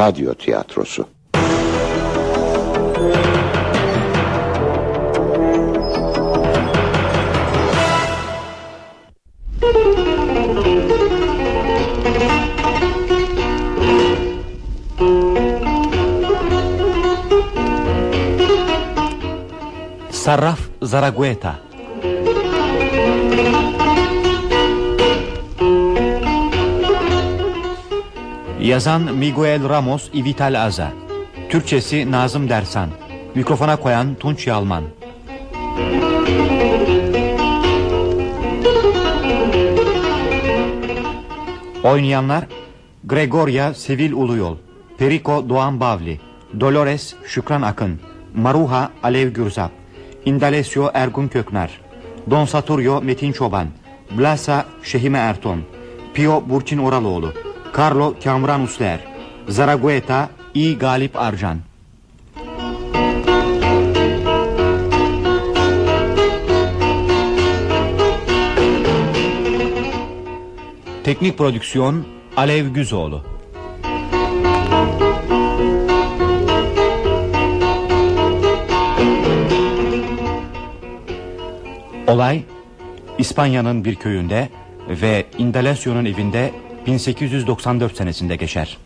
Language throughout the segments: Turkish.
Radyo Tiyatrosu Sarraf Zaragoeta Yazan Miguel Ramos Ivital Aza. Türkçesi Nazım Dersan. Mikrofona koyan Tunç Yalman. Oynayanlar Gregoria Sevil Uluyol Perico Doğan Bavli Dolores Şükran Akın Maruha Alev Gürzap Indalesio Ergun Köknar Don Saturio Metin Çoban Blasa Şehime Erton Pio Burçin Oraloğlu Carlo Kamran Usler Zaragoeta İ Galip Arcan Teknik Prodüksiyon Alev Güzoğlu. Olay İspanya'nın bir köyünde ve Indalesio'nun evinde 1894 senesinde geçer.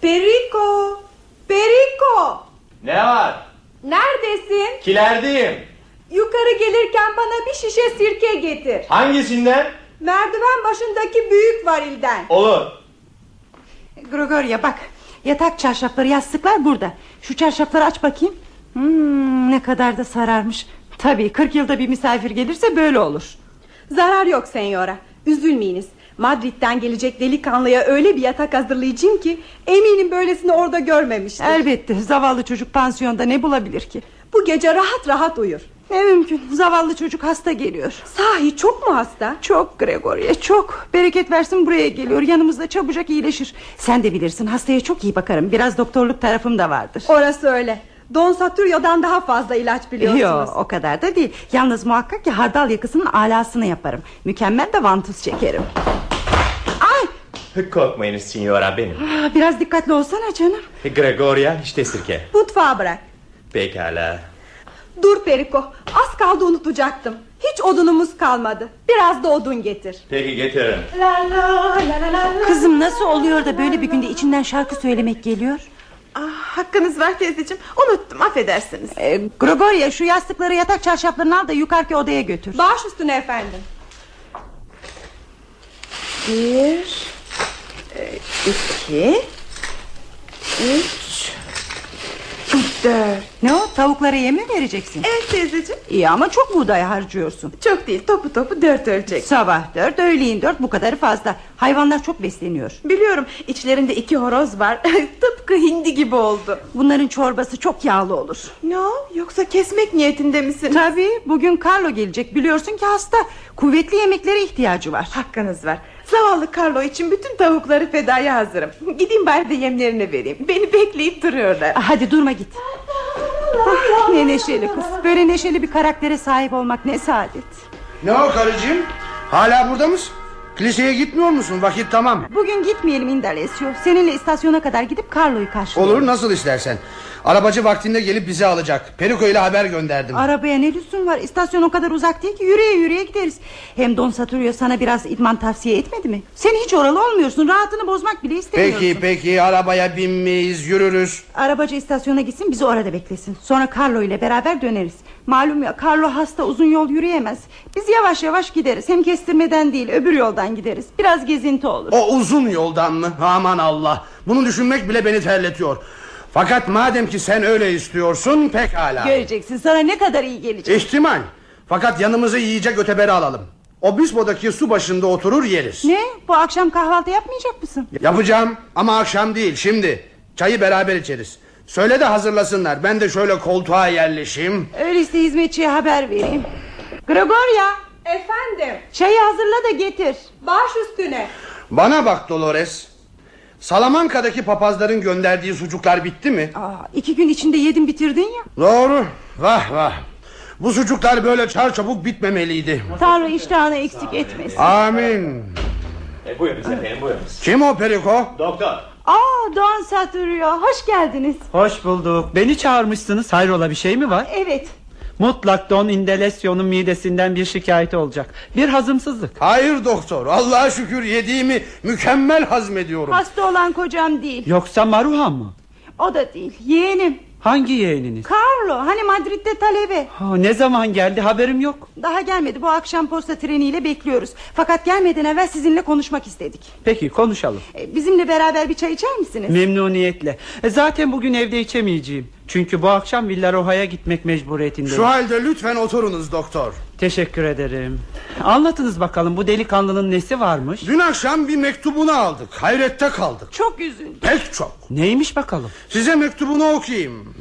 Perico! Perico! Ne var? Neredesin? Kilerdeyim. Yukarı gelirken bana bir şişe sirke getir. Hangisinden? Merdiven başındaki büyük varilden. Olur. Gregoria bak yatak çarşafları yastıklar burada Şu çarşafları aç bakayım hmm, Ne kadar da sararmış Tabii 40 yılda bir misafir gelirse böyle olur Zarar yok senyora. Üzülmeyiniz. Madrid'den gelecek delikanlıya öyle bir yatak hazırlayacağım ki... ...eminim böylesini orada görmemiştir. Elbette zavallı çocuk pansiyonda ne bulabilir ki Bu gece rahat rahat uyur. Ne mümkün zavallı çocuk hasta geliyor Sahi çok mu hasta? Çok Gregoria çok Bereket versin buraya geliyor yanımızda çabucak iyileşir Sen de bilirsin hastaya çok iyi bakarım Biraz doktorluk tarafım da vardır Orası öyle. Don Saturio'dan daha fazla ilaç biliyorsunuz. Yok o kadar da değil Yalnız muhakkak ki hardal yakısının alasını yaparım Mükemmel de vantuz çekerim Ay Korkmayınız signora benim. ah, Biraz dikkatli olsana canım Gregoria işte sirke. Mutfağa bırak. Pekala. Dur Perico. Az kaldı unutacaktım. Hiç odunumuz kalmadı. Biraz da odun getir. Peki getirin. La la la la la. Kızım nasıl oluyor da böyle bir günde içinden şarkı söylemek geliyor Ah, hakkınız var teyzeciğim unuttum affedersiniz ee, Gregoria şu yastıkları yatak çarşaflarını al da yukarıki odaya götür Baş üstüne efendim. Bir e, iki Üç Dört Ne o tavuklara yem mi vereceksin? Evet teyzeciğim. İyi ama çok buğday harcıyorsun. Çok değil topu topu dört ölecek. Sabah dört öğleyin dört bu kadarı fazla. Hayvanlar çok besleniyor. Biliyorum içlerinde iki horoz var. Tıpkı hindi gibi oldu. Bunların çorbası çok yağlı olur. Ne o? Yoksa kesmek niyetinde misin? Tabii bugün Carlo gelecek. Biliyorsun ki hasta. Kuvvetli yemeklere ihtiyacı var. Hakkınız var Zavallı Carlo için bütün tavukları fedaya hazırım. Gideyim bari de yemlerini vereyim. Beni bekleyip duruyorlar. Ah, Hadi durma git. Ah, Ne neşeli kız. Böyle neşeli bir karaktere sahip olmak ne saadet. Ne o karıcığım? Hala burada mısın? Kiliseye gitmiyor musun? Vakit tamam. Bugün gitmeyelim Indalesio Seninle istasyona kadar gidip Carlo'yu karşılayalım Olur nasıl istersen. Arabacı vaktinde gelip bizi alacak. Periko ile haber gönderdim. Arabaya ne lüzum var İstasyon o kadar uzak değil ki yürüye yürüye gideriz Hem Don Saturio sana biraz idman tavsiye etmedi mi Sen hiç oralı olmuyorsun rahatını bozmak bile istemiyorsun peki peki arabaya binmeyiz yürürüz. Arabacı istasyona gitsin bizi orada beklesin Sonra Carlo ile beraber döneriz Malum ya Carlo hasta uzun yol yürüyemez Biz yavaş yavaş gideriz Hem kestirmeden değil öbür yoldan gideriz Biraz gezinti olur O uzun yoldan mı? Aman Allah. Bunu düşünmek bile beni terletiyor. Fakat madem ki sen öyle istiyorsun pekala. Göreceksin sana ne kadar iyi gelecek İhtimal. Fakat yanımıza yiyecek öteberi alalım. Obispo'daki su başında oturur yeriz. Ne bu akşam kahvaltı yapmayacak mısın Yapacağım ama akşam değil şimdi. Çayı beraber içeriz. Söyle de hazırlasınlar. Ben de şöyle koltuğa yerleşeyim. Öyleyse hizmetçiye haber vereyim Gregoria Efendim. çayı hazırla da getir Baş üstüne. Bana bak Dolores. Salamanka'daki papazların gönderdiği sucuklar bitti mi? Aa, iki gün içinde yedin bitirdin ya. Doğru. Vah vah. Bu sucuklar böyle çarçabuk bitmemeliydi. Tanrı iştahını eksik etmesin. Amin. E, buyurunuz efendim buyurunuz. Kim o Periko? Doktor. Aa Doğan Satüryo hoş geldiniz. Hoş bulduk. Beni çağırmışsınız. Hayrola bir şey mi var? Evet. Mutlak Don Indelesio'nun midesinden bir şikayeti olacak. Bir hazımsızlık. Hayır doktor. Allah'a şükür yediğimi mükemmel hazmediyorum. Hasta olan kocam değil. Yoksa Maruha mı? O da değil. Yeğenim. Hangi yeğeniniz? Carlo hani Madrid'de talebe. Ha, ne zaman geldi haberim yok. Daha gelmedi bu akşam posta treniyle bekliyoruz. Fakat gelmeden evvel sizinle konuşmak istedik. Peki konuşalım. E, Bizimle beraber bir çay içer misiniz? Memnuniyetle. E, zaten bugün evde içemeyeceğim. Çünkü bu akşam Villaroja'ya gitmek mecburiyetindeyim. Şu halde lütfen oturunuz doktor. Teşekkür ederim. Anlatınız bakalım bu delikanlının nesi varmış? Dün akşam bir mektubunu aldık. Hayrette kaldık. Çok üzüldüm. Pek çok. Neymiş bakalım? Size mektubunu okuyayım.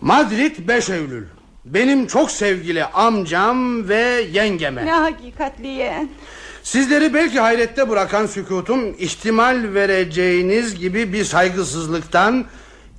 Madrid 5 Eylül. Benim çok sevgili amcam ve yengeme. Ne hakikatli yeğen. Sizleri belki hayrette bırakan sükutum ihtimal vereceğiniz gibi bir saygısızlıktan,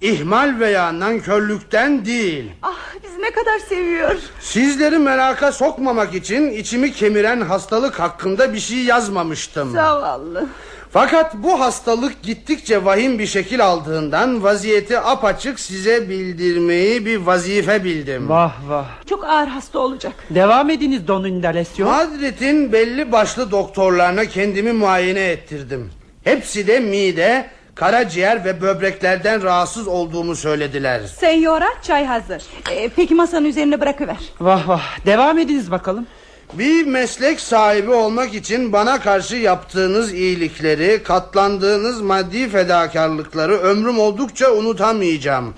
ihmal veya nankörlükten değil. Ah bizi ne kadar seviyor. Sizleri meraka sokmamak için içimi kemiren hastalık hakkında bir şey yazmamıştım. Zavallı. Fakat bu hastalık gittikçe vahim bir şekil aldığından vaziyeti apaçık size bildirmeyi bir vazife bildim. Vah vah. Çok ağır hasta olacak. Devam ediniz Don Indelesio. Madrid'in belli başlı doktorlarına kendimi muayene ettirdim. Hepsi de mide, karaciğer ve böbreklerden rahatsız olduğumu söylediler. Senyora çay hazır. E, peki masanın üzerine bırakıver. Vah vah. Devam ediniz bakalım. Bir meslek sahibi olmak için bana karşı yaptığınız iyilikleri, katlandığınız maddi fedakarlıkları ömrüm oldukça unutamayacağım.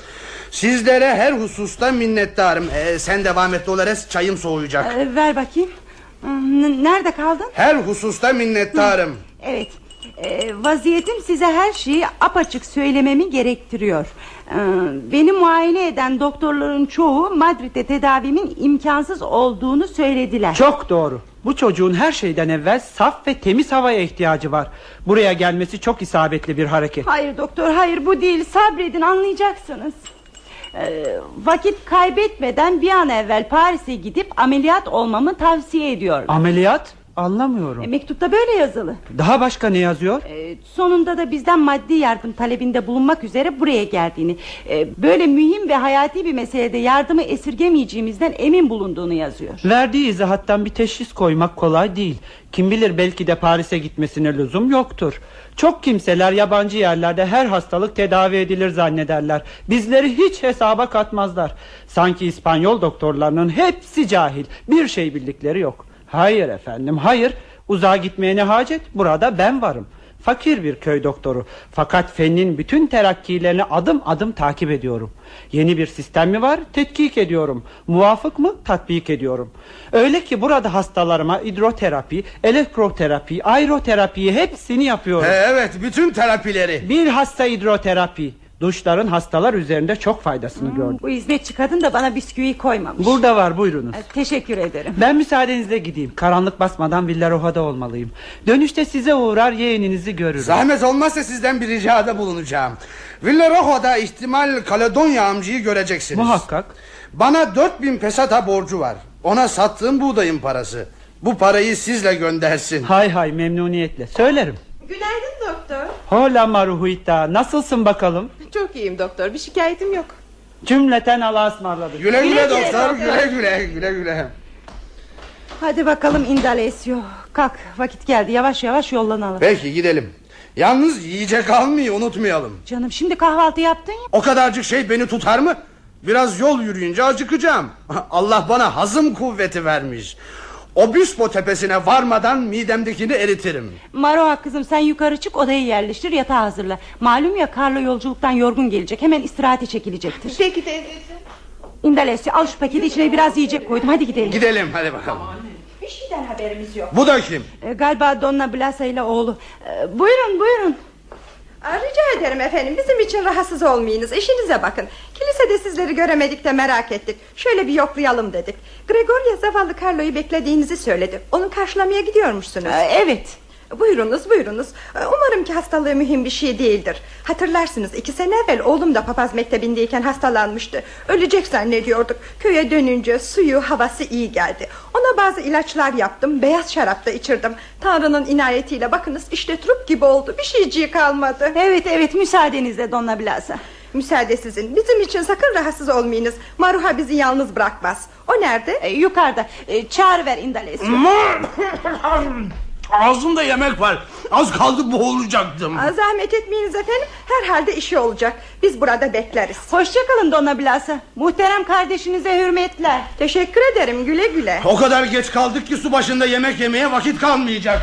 Sizlere her hususta minnettarım. Ee, sen devam et Dolores, çayım soğuyacak. E, ver bakayım. Nerede kaldın? Her hususta minnettarım. Evet. E, vaziyetim size her şeyi apaçık söylememi gerektiriyor. E, beni muayene eden doktorların çoğu Madrid'de tedavimin imkansız olduğunu söylediler. Çok doğru. Bu çocuğun her şeyden evvel saf ve temiz havaya ihtiyacı var. Buraya gelmesi çok isabetli bir hareket. Hayır doktor hayır bu değil sabredin anlayacaksınız. E, vakit kaybetmeden bir an evvel Paris'e gidip ameliyat olmamı tavsiye ediyor. Ameliyat? Anlamıyorum. E, mektupta böyle yazılı. Daha başka ne yazıyor? E, sonunda da bizden maddi yardım talebinde bulunmak üzere buraya geldiğini, e, böyle mühim ve hayati bir meselede yardımı esirgemeyeceğimizden emin bulunduğunu yazıyor. Verdiği izahattan bir teşhis koymak kolay değil. Kim bilir belki de Paris'e gitmesine lüzum yoktur. Çok kimseler yabancı yerlerde her hastalık tedavi edilir zannederler. Bizleri hiç hesaba katmazlar. Sanki İspanyol doktorlarının hepsi cahil. Bir şey bildikleri yok. Hayır efendim hayır. Uzağa gitmeye ne hacet? Burada ben varım. Fakir bir köy doktoru. Fakat fennin bütün terakkilerini adım adım takip ediyorum. Yeni bir sistem mi var? Tetkik ediyorum. Muvafık mı? Tatbik ediyorum. Öyle ki burada hastalarıma hidroterapi, elektroterapi, aeroterapi hepsini yapıyorum. Evet, bütün terapileri. Bir hasta hidroterapi. Duşların hastalar üzerinde çok faydasını gördüm. Bu hizmetçi kadın da bana bisküvi koymamış. Burada var buyurunuz. E, teşekkür ederim. Ben müsaadenizle gideyim. Karanlık basmadan Villaroja'da olmalıyım. Dönüşte size uğrar yeğeninizi görürüm. Zahmet olmazsa sizden bir ricada bulunacağım. Villarojo'da ihtimal Kaledonya amcayı göreceksiniz. Muhakkak. Bana 4000 pesata borcu var. Ona sattığım buğdayın parası. Bu parayı sizle göndersin. Hay hay memnuniyetle. Söylerim. Günaydın doktor. Hola Maruhuita. Nasılsın bakalım? Çok iyiyim doktor. Bir şikayetim yok. Cümleten Allah'a ısmarladık. Güle güle, güle doktor, doktor. güle güle, güle güle. Hadi bakalım Indalesio. Kalk vakit geldi yavaş yavaş yollanalım. Peki gidelim. Yalnız yiyecek almayı unutmayalım. Canım şimdi kahvaltı yaptın ya. O kadarcık şey beni tutar mı? Biraz yol yürüyünce acıkacağım. Allah bana hazım kuvveti vermiş. Obüspo tepesine varmadan midemdekini eritirim. Maroa kızım sen yukarı çık odayı yerleştir yatağı hazırla. Malum ya Carlo yolculuktan yorgun gelecek hemen istirahate çekilecektir. Peki teyzeciğim. Indalesio al şu paketi içine biraz yiyecek koydum hadi gidelim. Gidelim hadi bakalım. Bir şeyden haberimiz yok. Bu da kim? Ee, galiba Donna Blasa ile oğlu. Ee, buyurun buyurun. Aa, rica ederim efendim. Bizim için rahatsız olmayınız. İşinize bakın. Kilisede sizleri göremedik de merak ettik. Şöyle bir yoklayalım dedik. Gregoria zavallı Carlo'yu beklediğinizi söyledi. Onu karşılamaya gidiyormuşsunuz. Ee, evet. Buyurunuz buyurunuz. Ee, Umarım ki hastalığı mühim bir şey değildir. Hatırlarsınız iki sene evvel oğlum da papaz mektebindeyken hastalanmıştı. Ölecek zannediyorduk. Köye dönünce suyu havası iyi geldi. Ona bazı ilaçlar yaptım Beyaz şarap da içirdim. Tanrı'nın inayetiyle bakınız işte trup gibi oldu. Bir şeyciği kalmadı. Evet evet müsaadenizle Donna Blasa Müsaade sizin. Bizim için sakın rahatsız olmayınız. Maruha bizi yalnız bırakmaz. O nerede? e, Yukarıda. E, çağır ver Indalesio Ağzımda yemek var. Az kaldı boğulacaktım. Aa, Zahmet etmeyiniz efendim. Herhalde işi olacak. Biz burada bekleriz. Hoşçakalın Donna Blasa Muhterem kardeşinize hürmetler. Teşekkür ederim. Güle güle. O kadar geç kaldık ki su başında yemek yemeye vakit kalmayacak.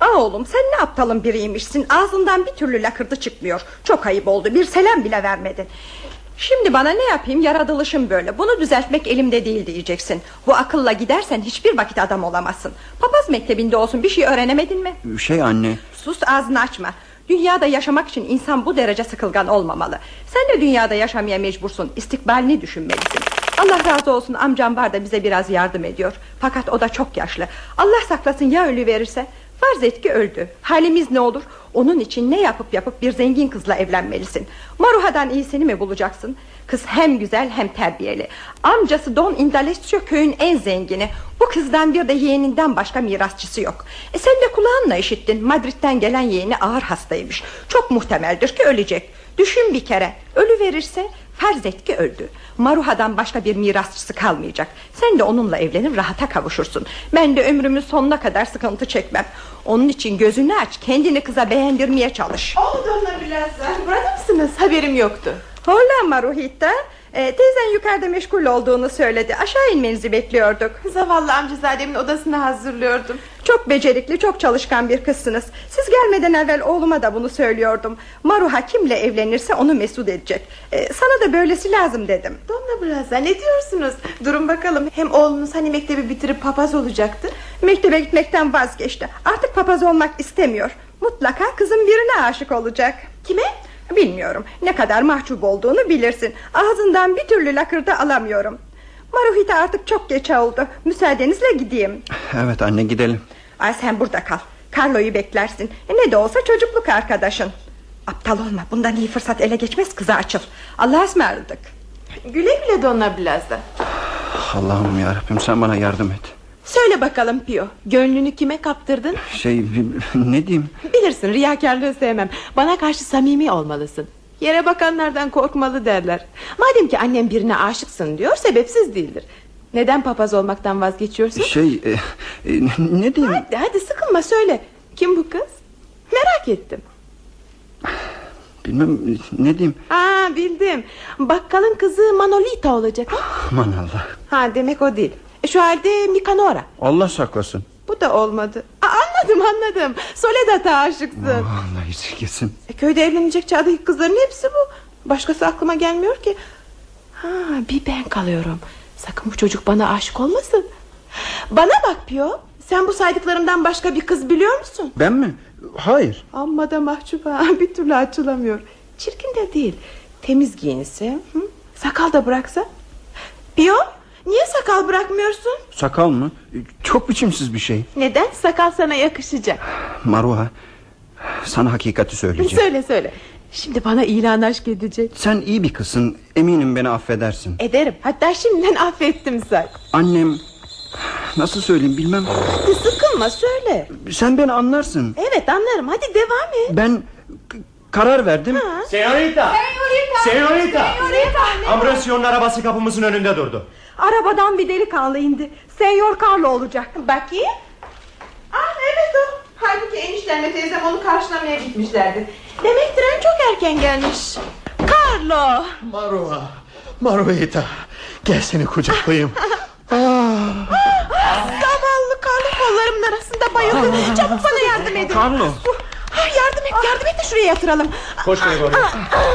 Aa oğlum sen ne aptalın biriymişsin? Ağzından bir türlü lakırdı çıkmıyor. Çok ayıp oldu. Bir selam bile vermedin Şimdi bana ne yapayım? Yaratılışım böyle. Bunu düzeltmek elimde değil diyeceksin. Bu akılla gidersen hiçbir vakit adam olamazsın. Papaz mektebinde olsun bir şey öğrenemedin mi? Şey anne. Sus ağzını açma. Dünyada yaşamak için insan bu derece sıkılgan olmamalı. Sen de dünyada yaşamaya mecbursun. İstikbalini düşünmelisin. Allah razı olsun amcam var da bize biraz yardım ediyor. Fakat o da çok yaşlı. Allah saklasın ya ölü verirse Farz et ki öldü. Halimiz ne olur? Onun için ne yapıp yapıp bir zengin kızla evlenmelisin. Maruha'dan iyisini mi bulacaksın? Kız hem güzel hem terbiyeli. Amcası Don Indalesio köyün en zengini. Bu kızdan bir de yeğeninden başka mirasçısı yok. E Sen de kulağınla işittin. Madrid'den gelen yeğeni ağır hastaymış. Çok muhtemeldir ki ölecek. Düşün bir kere. Ölü verirse Farz et ki öldü. Maruha'dan başka bir mirasçısı kalmayacak. Sen de onunla evlenir rahata kavuşursun. Ben de ömrümün sonuna kadar sıkıntı çekmem. Onun için gözünü aç Kendini kıza beğendirmeye çalış. Oldu onlar biraz Burada mısınız? Haberim yoktu. Hola Maruhita ee, Teyzen yukarıda meşgul olduğunu söyledi Aşağı inmenizi bekliyorduk Zavallı amcazademin odasını hazırlıyordum. Çok becerikli çok çalışkan bir kızsınız Siz gelmeden evvel oğluma da bunu söylüyordum Maruha kimle evlenirse onu mesut edecek Ee, Sana da böylesi lazım dedim Donna Blaza ne diyorsunuz? Durun bakalım. Hem oğlunuz hani mektebi bitirip papaz olacaktı. Mektebe gitmekten vazgeçti Artık papaz olmak istemiyor Mutlaka kızım birine aşık olacak Kime? Bilmiyorum. Ne kadar mahcup olduğunu bilirsin. Ağzından bir türlü lakırdı alamıyorum. Maruhita artık çok geç oldu. Müsaadenizle gideyim. Evet anne gidelim. Ay sen burada kal. Carlo'yu beklersin. Ne de olsa çocukluk arkadaşın. Aptal olma bundan iyi fırsat ele geçmez. Kıza açıl. Allah'a ısmarladık. Güle güle Donna Blaza. Allah'ım yarabbim sen bana yardım et Söyle bakalım Pio. Gönlünü kime kaptırdın? Şey ne diyeyim Bilirsin riyakarlığı sevmem. Bana karşı samimi olmalısın. Yere bakanlardan korkmalı derler. Madem ki annem birine aşıksın diyor sebepsiz değildir. Neden papaz olmaktan vazgeçiyorsun? Şey e, e, ne diyeyim Hadi, hadi sıkılma söyle. Kim bu kız? Merak ettim. Bilmem ne diyeyim Aa bildim. Bakkalın kızı Manolita olacak. Ha, Aman Allah ha demek o değil. E, Şu halde Mikanora. Allah saklasın Bu da olmadı. Aa, anladım anladım. Soledad'a aşıksın. Allah esirgesin E, köyde evlenecek çağdaki kızların hepsi bu. Başkası aklıma gelmiyor ki. Ha, bir ben kalıyorum. Sakın bu çocuk bana aşık olmasın. Bana bak Pio. Sen bu saydıklarımdan başka bir kız biliyor musun? Ben mi? Hayır Amma da mahcup ha. Bir türlü açılamıyor. Çirkin de değil. Temiz giyinse. Hı? Sakal da bıraksa. Pio niye sakal bırakmıyorsun? Sakal mı? Çok biçimsiz bir şey Neden? Sakal sana yakışacak. Maruha Sana hakikati söyleyeceğim Söyle söyle. Şimdi bana ilan aşk edecek. Sen iyi bir kızsın Eminim beni affedersin Ederim. Hatta şimdiden affettim say. Annem Nasıl söyleyeyim bilmem Hadi sıkılma söyle. Sen beni anlarsın Evet anlarım. Hadi devam et. Ben karar verdim Señorita! Señorita! Ambrasyon'un arabası kapımızın önünde durdu. Arabadan bir delikanlı indi Senyor Carlo olacak Bakayım. Ah evet o. Halbuki eniştemle teyzem onu karşılamaya gitmişlerdi. Demek tren çok erken gelmiş. Carlo. Maruha, Maruhita. Gel seni kucaklayayım. Zavallı Carlo kollarımın arasında bayıldı. Çabuk bana yardım edin. Carlo. Ah, yardım et yardım et de şuraya yatıralım. Koş Gregorio.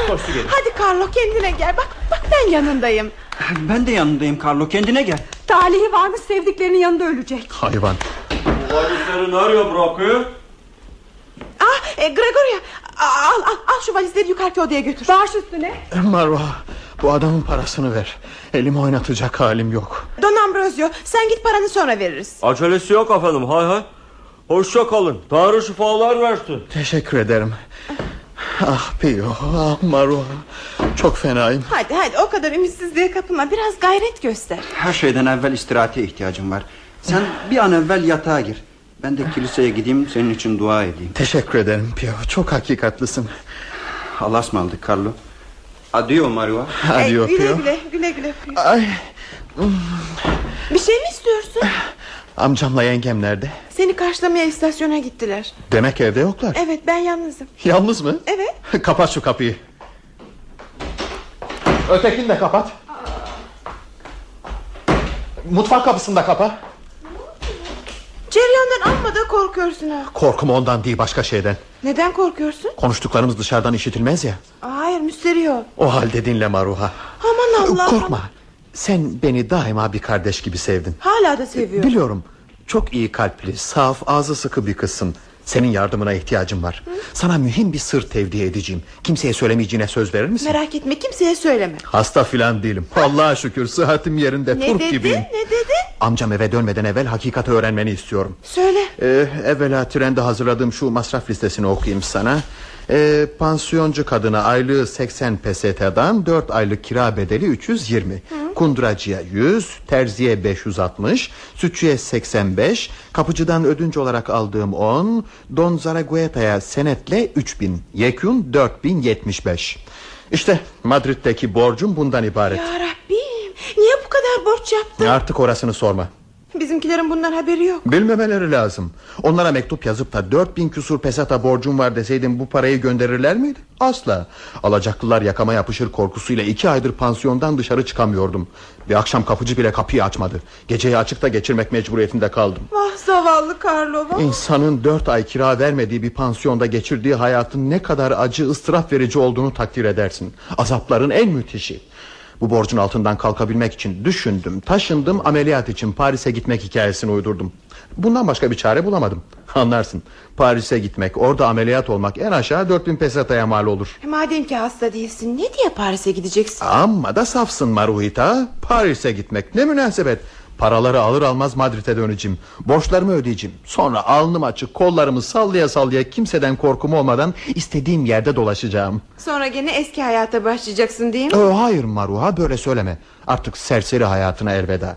Koş gel. Hadi Carlo kendine gel. Bak bak ben yanındayım. Ben de yanındayım Carlo kendine gel Talihi varmış sevdiklerinin yanında ölecek Hayvan. Valizleri nereye bırakıyor? Ah e, Gregoria al, al, al şu valizleri yukarıki odaya götür. Baş üstüne Maruha, bu adamın parasını ver. Elimi oynatacak halim yok. Don Ambrosio sen git paranı sonra veririz. Acelesi yok efendim hay hay. Hoşça kalın. Tanrı şifalar versin. Teşekkür ederim. Ah Pio, ah Maruha. Çok fenayım. Hadi hadi o kadar ümitsizliğe kapılma biraz gayret göster Her şeyden evvel istirahate ihtiyacım var. Sen bir an evvel yatağa gir. Ben de kiliseye gideyim senin için dua edeyim. Teşekkür ederim Pio. Çok hakikatlısın. Allah'a ısmarladık Carlo. Adio Mario. Adio Ey, güle Pio. güle güle güle Pio. Ay, Bir şey mi istiyorsun? amcamla yengem nerede? Seni karşılamaya istasyona gittiler Demek evde yoklar. Evet ben yalnızım Yalnız mı? Evet kapat şu kapıyı. Ötekini de kapat. Mutfak kapısını da kapa. Ceryandan amma da korkuyorsun ha Korkum ondan değil başka şeyden. Neden korkuyorsun? Konuştuklarımız dışarıdan işitilmez ya. Hayır müsterih O halde dinle Maruha. Aman Allah'ım Korkma. Sen beni daima bir kardeş gibi sevdin. Hala da seviyorum Biliyorum. Çok iyi kalpli, saf, ağzı sıkı bir kızsın. Senin yardımına ihtiyacım var. Sana mühim bir sır tevdi edeceğim. Kimseye söylemeyeceğine söz verir misin? Merak etme kimseye söyleme Hasta filan değilim. Allah'a şükür sıhhatim yerinde. Ne turp dedi gibiyim. ne dedi Amcam eve dönmeden evvel hakikati öğrenmeni istiyorum. Söyle Ee, evvela trende hazırladığım şu masraf listesini okuyayım sana. Ee, pansiyoncu kadına aylığı 80 pesetedan 4 aylık kira bedeli 320. Kunduracıya 100, terziye 560, sütçüye 85, kapıcıdan ödünç olarak aldığım 10, Don Zaragoeta'ya senetle 3000, yekün 4075. İşte Madrid'deki borcum bundan ibaret. Ya Rabbim niye bu kadar borç yaptın Artık orasını sorma. Bizimkilerin bundan haberi yok Bilmemeleri lazım. Onlara mektup yazıp da 4000 küsur pesata borcum var deseydim bu parayı gönderirler miydi? Asla. Alacaklılar yakama yapışır korkusuyla iki aydır pansiyondan dışarı çıkamıyordum. Bir akşam kapıcı bile kapıyı açmadı. Geceyi açıkta geçirmek mecburiyetinde kaldım. Vah zavallı Carlo vah. İnsanın dört ay kira vermediği bir pansiyonda geçirdiği hayatın ne kadar acı ıstıraf verici olduğunu takdir edersin. Azapların en müthişi. Bu borcun altından kalkabilmek için düşündüm, taşındım, ameliyat için Paris'e gitmek hikayesini uydurdum. Bundan başka bir çare bulamadım. Anlarsın. Paris'e gitmek, orada ameliyat olmak en aşağı 4000 pesataya mal olur. E, Madem ki hasta değilsin ne diye Paris'e gideceksin Amma da safsın Maruhita. Paris'e gitmek ne münasebet. Paraları alır almaz Madrid'e döneceğim. Borçlarımı ödeyeceğim. Sonra alnım açık kollarımı sallaya sallaya kimseden korkum olmadan istediğim yerde dolaşacağım. Sonra gene eski hayata başlayacaksın değil mi? Ee, hayır Maruha böyle söyleme. Artık serseri hayatına elveda.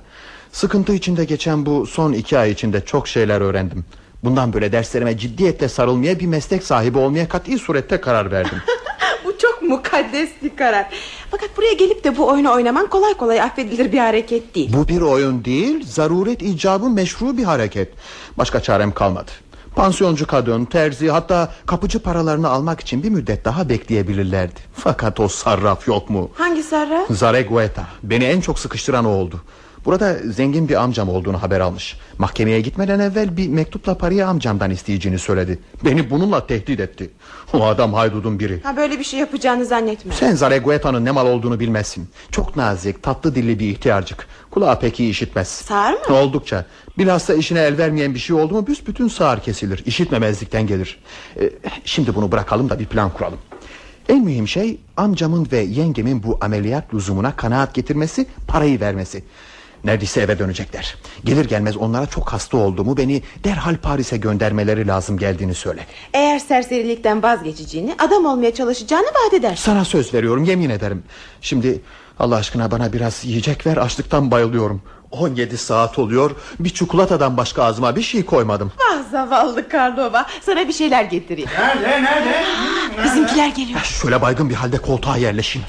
Sıkıntı içinde geçen bu son iki ay içinde çok şeyler öğrendim. Bundan böyle derslerime ciddiyetle sarılmaya bir meslek sahibi olmaya kat'i surette karar verdim. Mukaddes bir karar Fakat buraya gelip de bu oyunu oynaman kolay kolay affedilir bir hareket değil Bu bir oyun değil, zaruret icabı meşru bir hareket. Başka çarem kalmadı. Pansiyoncu kadın, terzi hatta kapıcı paralarını almak için bir müddet daha bekleyebilirlerdi. Fakat o sarraf yok mu? Hangi sarra? Zaregueta. Beni en çok sıkıştıran o oldu. Burada zengin bir amcam olduğunu haber almış. Mahkemeye gitmeden evvel bir mektupla parayı amcamdan isteyeceğini söyledi. Beni bununla tehdit etti. O adam haydudun biri. Ha böyle bir şey yapacağını zannetme Sen Zaregueta'nın ne mal olduğunu bilmezsin. Çok nazik, tatlı dilli bir ihtiyarcık. Kulağı pek iyi işitmez. Sağır mı? Oldukça. Bilhassa işine el vermeyen bir şey oldu mu büsbütün sağır kesilir. İşitmemezlikten gelir. Ee, şimdi bunu bırakalım da bir plan kuralım. En mühim şey amcamın ve yengemin bu ameliyat lüzumuna kanaat getirmesi, parayı vermesi. Neredeyse eve dönecekler. Gelir gelmez onlara çok hasta olduğumu, beni derhal Paris'e göndermeleri lazım geldiğini söyle. Eğer serserilikten vazgeçeceğini Adam olmaya çalışacağını vaat edersin Sana söz veriyorum, yemin ederim. Şimdi Allah aşkına bana biraz yiyecek ver, açlıktan bayılıyorum. 17 saat oluyor, bir çikolatadan başka ağzıma bir şey koymadım. Vah zavallı Karlova Sana bir şeyler getireyim Nerede nerede? Bizimkiler geliyor Şöyle baygın bir halde koltuğa yerleşin.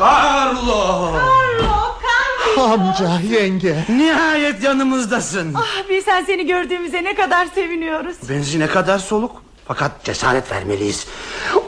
Carlo. Amca, yenge. Nihayet yanımızdasın. Ah bilsen seni gördüğümüze ne kadar seviniyoruz. Benzine kadar soluk. Fakat cesaret vermeliyiz.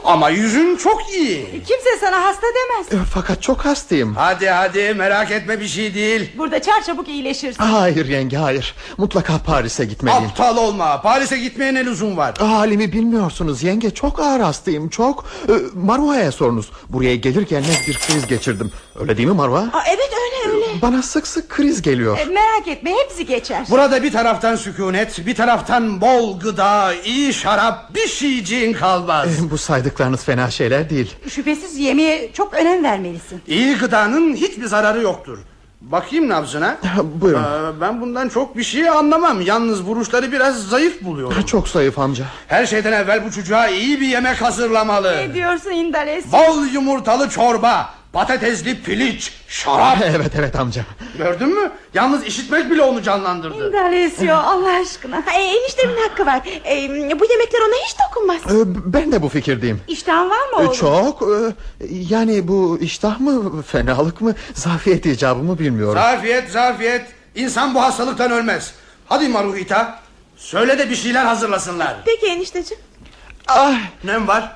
Ama yüzün çok iyi. Kimse sana hasta demez. E, Fakat çok hastayım. Hadi hadi merak etme bir şey değil. Burada çarçabuk iyileşirsin. Hayır yenge, hayır. Mutlaka Paris'e gitmeliyim. Aptal olma. Paris'e gitmeye ne lüzum var? Halimi bilmiyorsunuz yenge çok ağır hastayım çok Maruha'ya sorunuz Buraya gelir gelmez bir kriz geçirdim Öyle değil mi Maruha Aa, Evet öyle öyle Bana sık sık kriz geliyor E, merak etme hepsi geçer. Burada bir taraftan sükunet, bir taraftan bol gıda, iyi şarap, bir şeyciğin kalmaz. Ee, Bu saydıklarınız fena şeyler değil Şüphesiz yemeğe çok önem vermelisin. İyi gıdanın hiçbir zararı yoktur. Bakayım nabzına. Buyurun. Ee, ben bundan çok bir şey anlamam. Yalnız vuruşları biraz zayıf buluyorum. Çok zayıf amca. Her şeyden evvel bu çocuğa iyi bir yemek hazırlamalı. Ne diyorsun İndales? Bol yumurtalı çorba, patatesli piliç, şarap. Evet evet amca. Gördün mü? Yalnız işitmek bile onu canlandırdı. İndalesio Allah aşkına. E, eniştemin hakkı var. E, bu yemekler ona hiç dokunmaz. Ee, Ben de bu fikirdeyim. İştahın var mı Ee, oğlum? Çok. e, Yani bu iştah mı, fenalık mı, zafiyet icabı mı bilmiyorum. Zafiyet, zafiyet. İnsan bu hastalıktan ölmez. Hadi Maruhita. Söyle de bir şeyler hazırlasınlar. Peki enişteciğim. Ah, Ne var?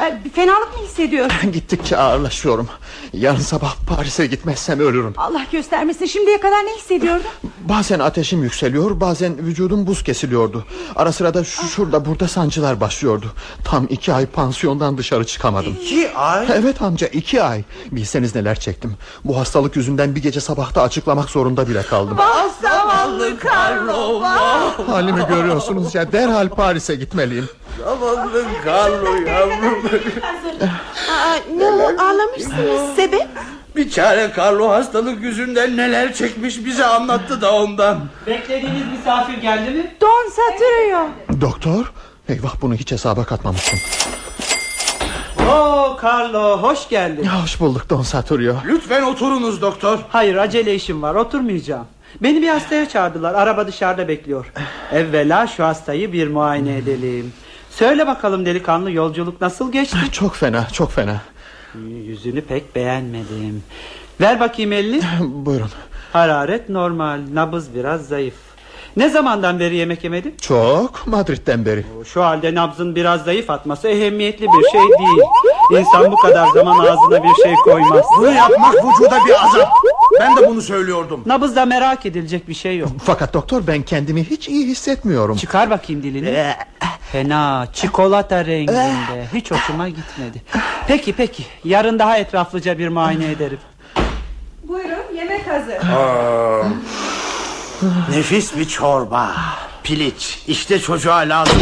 Ee, bir fenalık mı hissediyorsun? gittikçe ağırlaşıyorum. Yarın sabah Paris'e gitmezsem ölürüm. Allah göstermesin şimdiye kadar ne hissediyordun? Bazen ateşim yükseliyor, bazen vücudum buz kesiliyordu. Ara sıra da şu şurada burada sancılar başlıyordu. Tam iki ay pansiyondan dışarı çıkamadım. İki ay. Evet amca iki ay. Bilseniz neler çektim. Bu hastalık yüzünden bir gece sabahta açıklamak zorunda bile kaldım. Zavallı Carlo. Halimi görüyorsunuz ya derhal Paris'e gitmeliyim. Zavallı Carlo yavrum. Aa, ne o ağlamışsınız sebep? Bir çare Carlo hastalık yüzünden neler çekmiş bize anlattı da ondan. Beklediğiniz misafir geldi mi? Don Saturio. Doktor? Eyvah bunu hiç hesaba katmamıştım. Oo Carlo hoş geldin. Hoş bulduk Don Saturio. Lütfen oturunuz doktor. Hayır acele işim var oturmayacağım. Beni bir hastaya çağırdılar araba dışarıda bekliyor. Evvela şu hastayı bir muayene edelim. Söyle bakalım delikanlı yolculuk nasıl geçti? Çok fena çok fena. Yüzünü pek beğenmedim. Ver bakayım elini. Buyurun. Hararet normal, nabız biraz zayıf. Ne zamandan beri yemek yemedin? Çok Madrid'den beri. Şu halde nabzın biraz zayıf atması ehemmiyetli bir şey değil. İnsan bu kadar zaman ağzına bir şey koymaz. Bunu yapmak vücuda bir azap. Ben de bunu söylüyordum. Nabızda merak edilecek bir şey yok. Fakat doktor ben kendimi hiç iyi hissetmiyorum. Çıkar bakayım dilini. Fena, çikolata renginde. Hiç hoşuma gitmedi. Peki peki, yarın daha etraflıca bir muayene ederim. Buyurun yemek hazır. Nefis bir çorba. Piliç. İşte çocuğa lazım.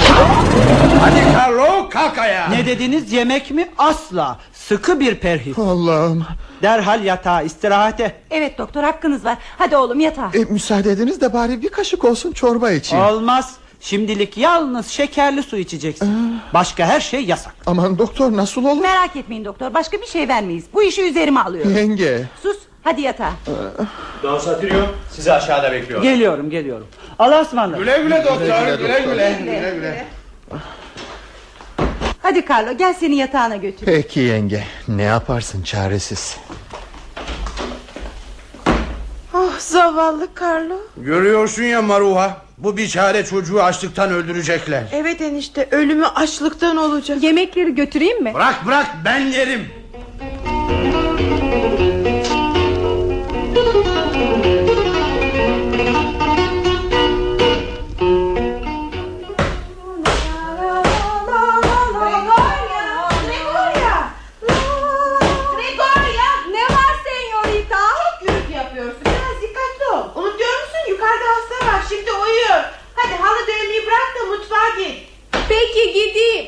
Hadi Carlo kalk ayağa. Ne dediniz yemek mi? Asla. Sıkı bir perhif. Allah'ım. Derhal yatağa, istirahate. Evet doktor hakkınız var. Hadi oğlum yatağa. E, müsaade ediniz de bari bir kaşık olsun çorba için. Olmaz. Şimdilik yalnız şekerli su içeceksin. Başka her şey yasak. Aman doktor nasıl olur? Merak etmeyin doktor başka bir şey vermeyiz. Bu işi üzerime alıyorum. Yenge. Sus hadi yatağa. Don Saturio sizi aşağıda bekliyor. Geliyorum, geliyorum. Allah'a ısmarladık. Güle güle doktor. Güle güle. Güle güle. Hadi Carlo gel seni yatağına götür. Peki yenge. Ne yaparsın çaresiz. Oh zavallı Carlo. Görüyorsun ya Maruha. Bu biçare çocuğu açlıktan öldürecekler. Evet enişte ölümü açlıktan olacak. Yemekleri götüreyim mi? Bırak bırak ben yerim. Peki gideyim.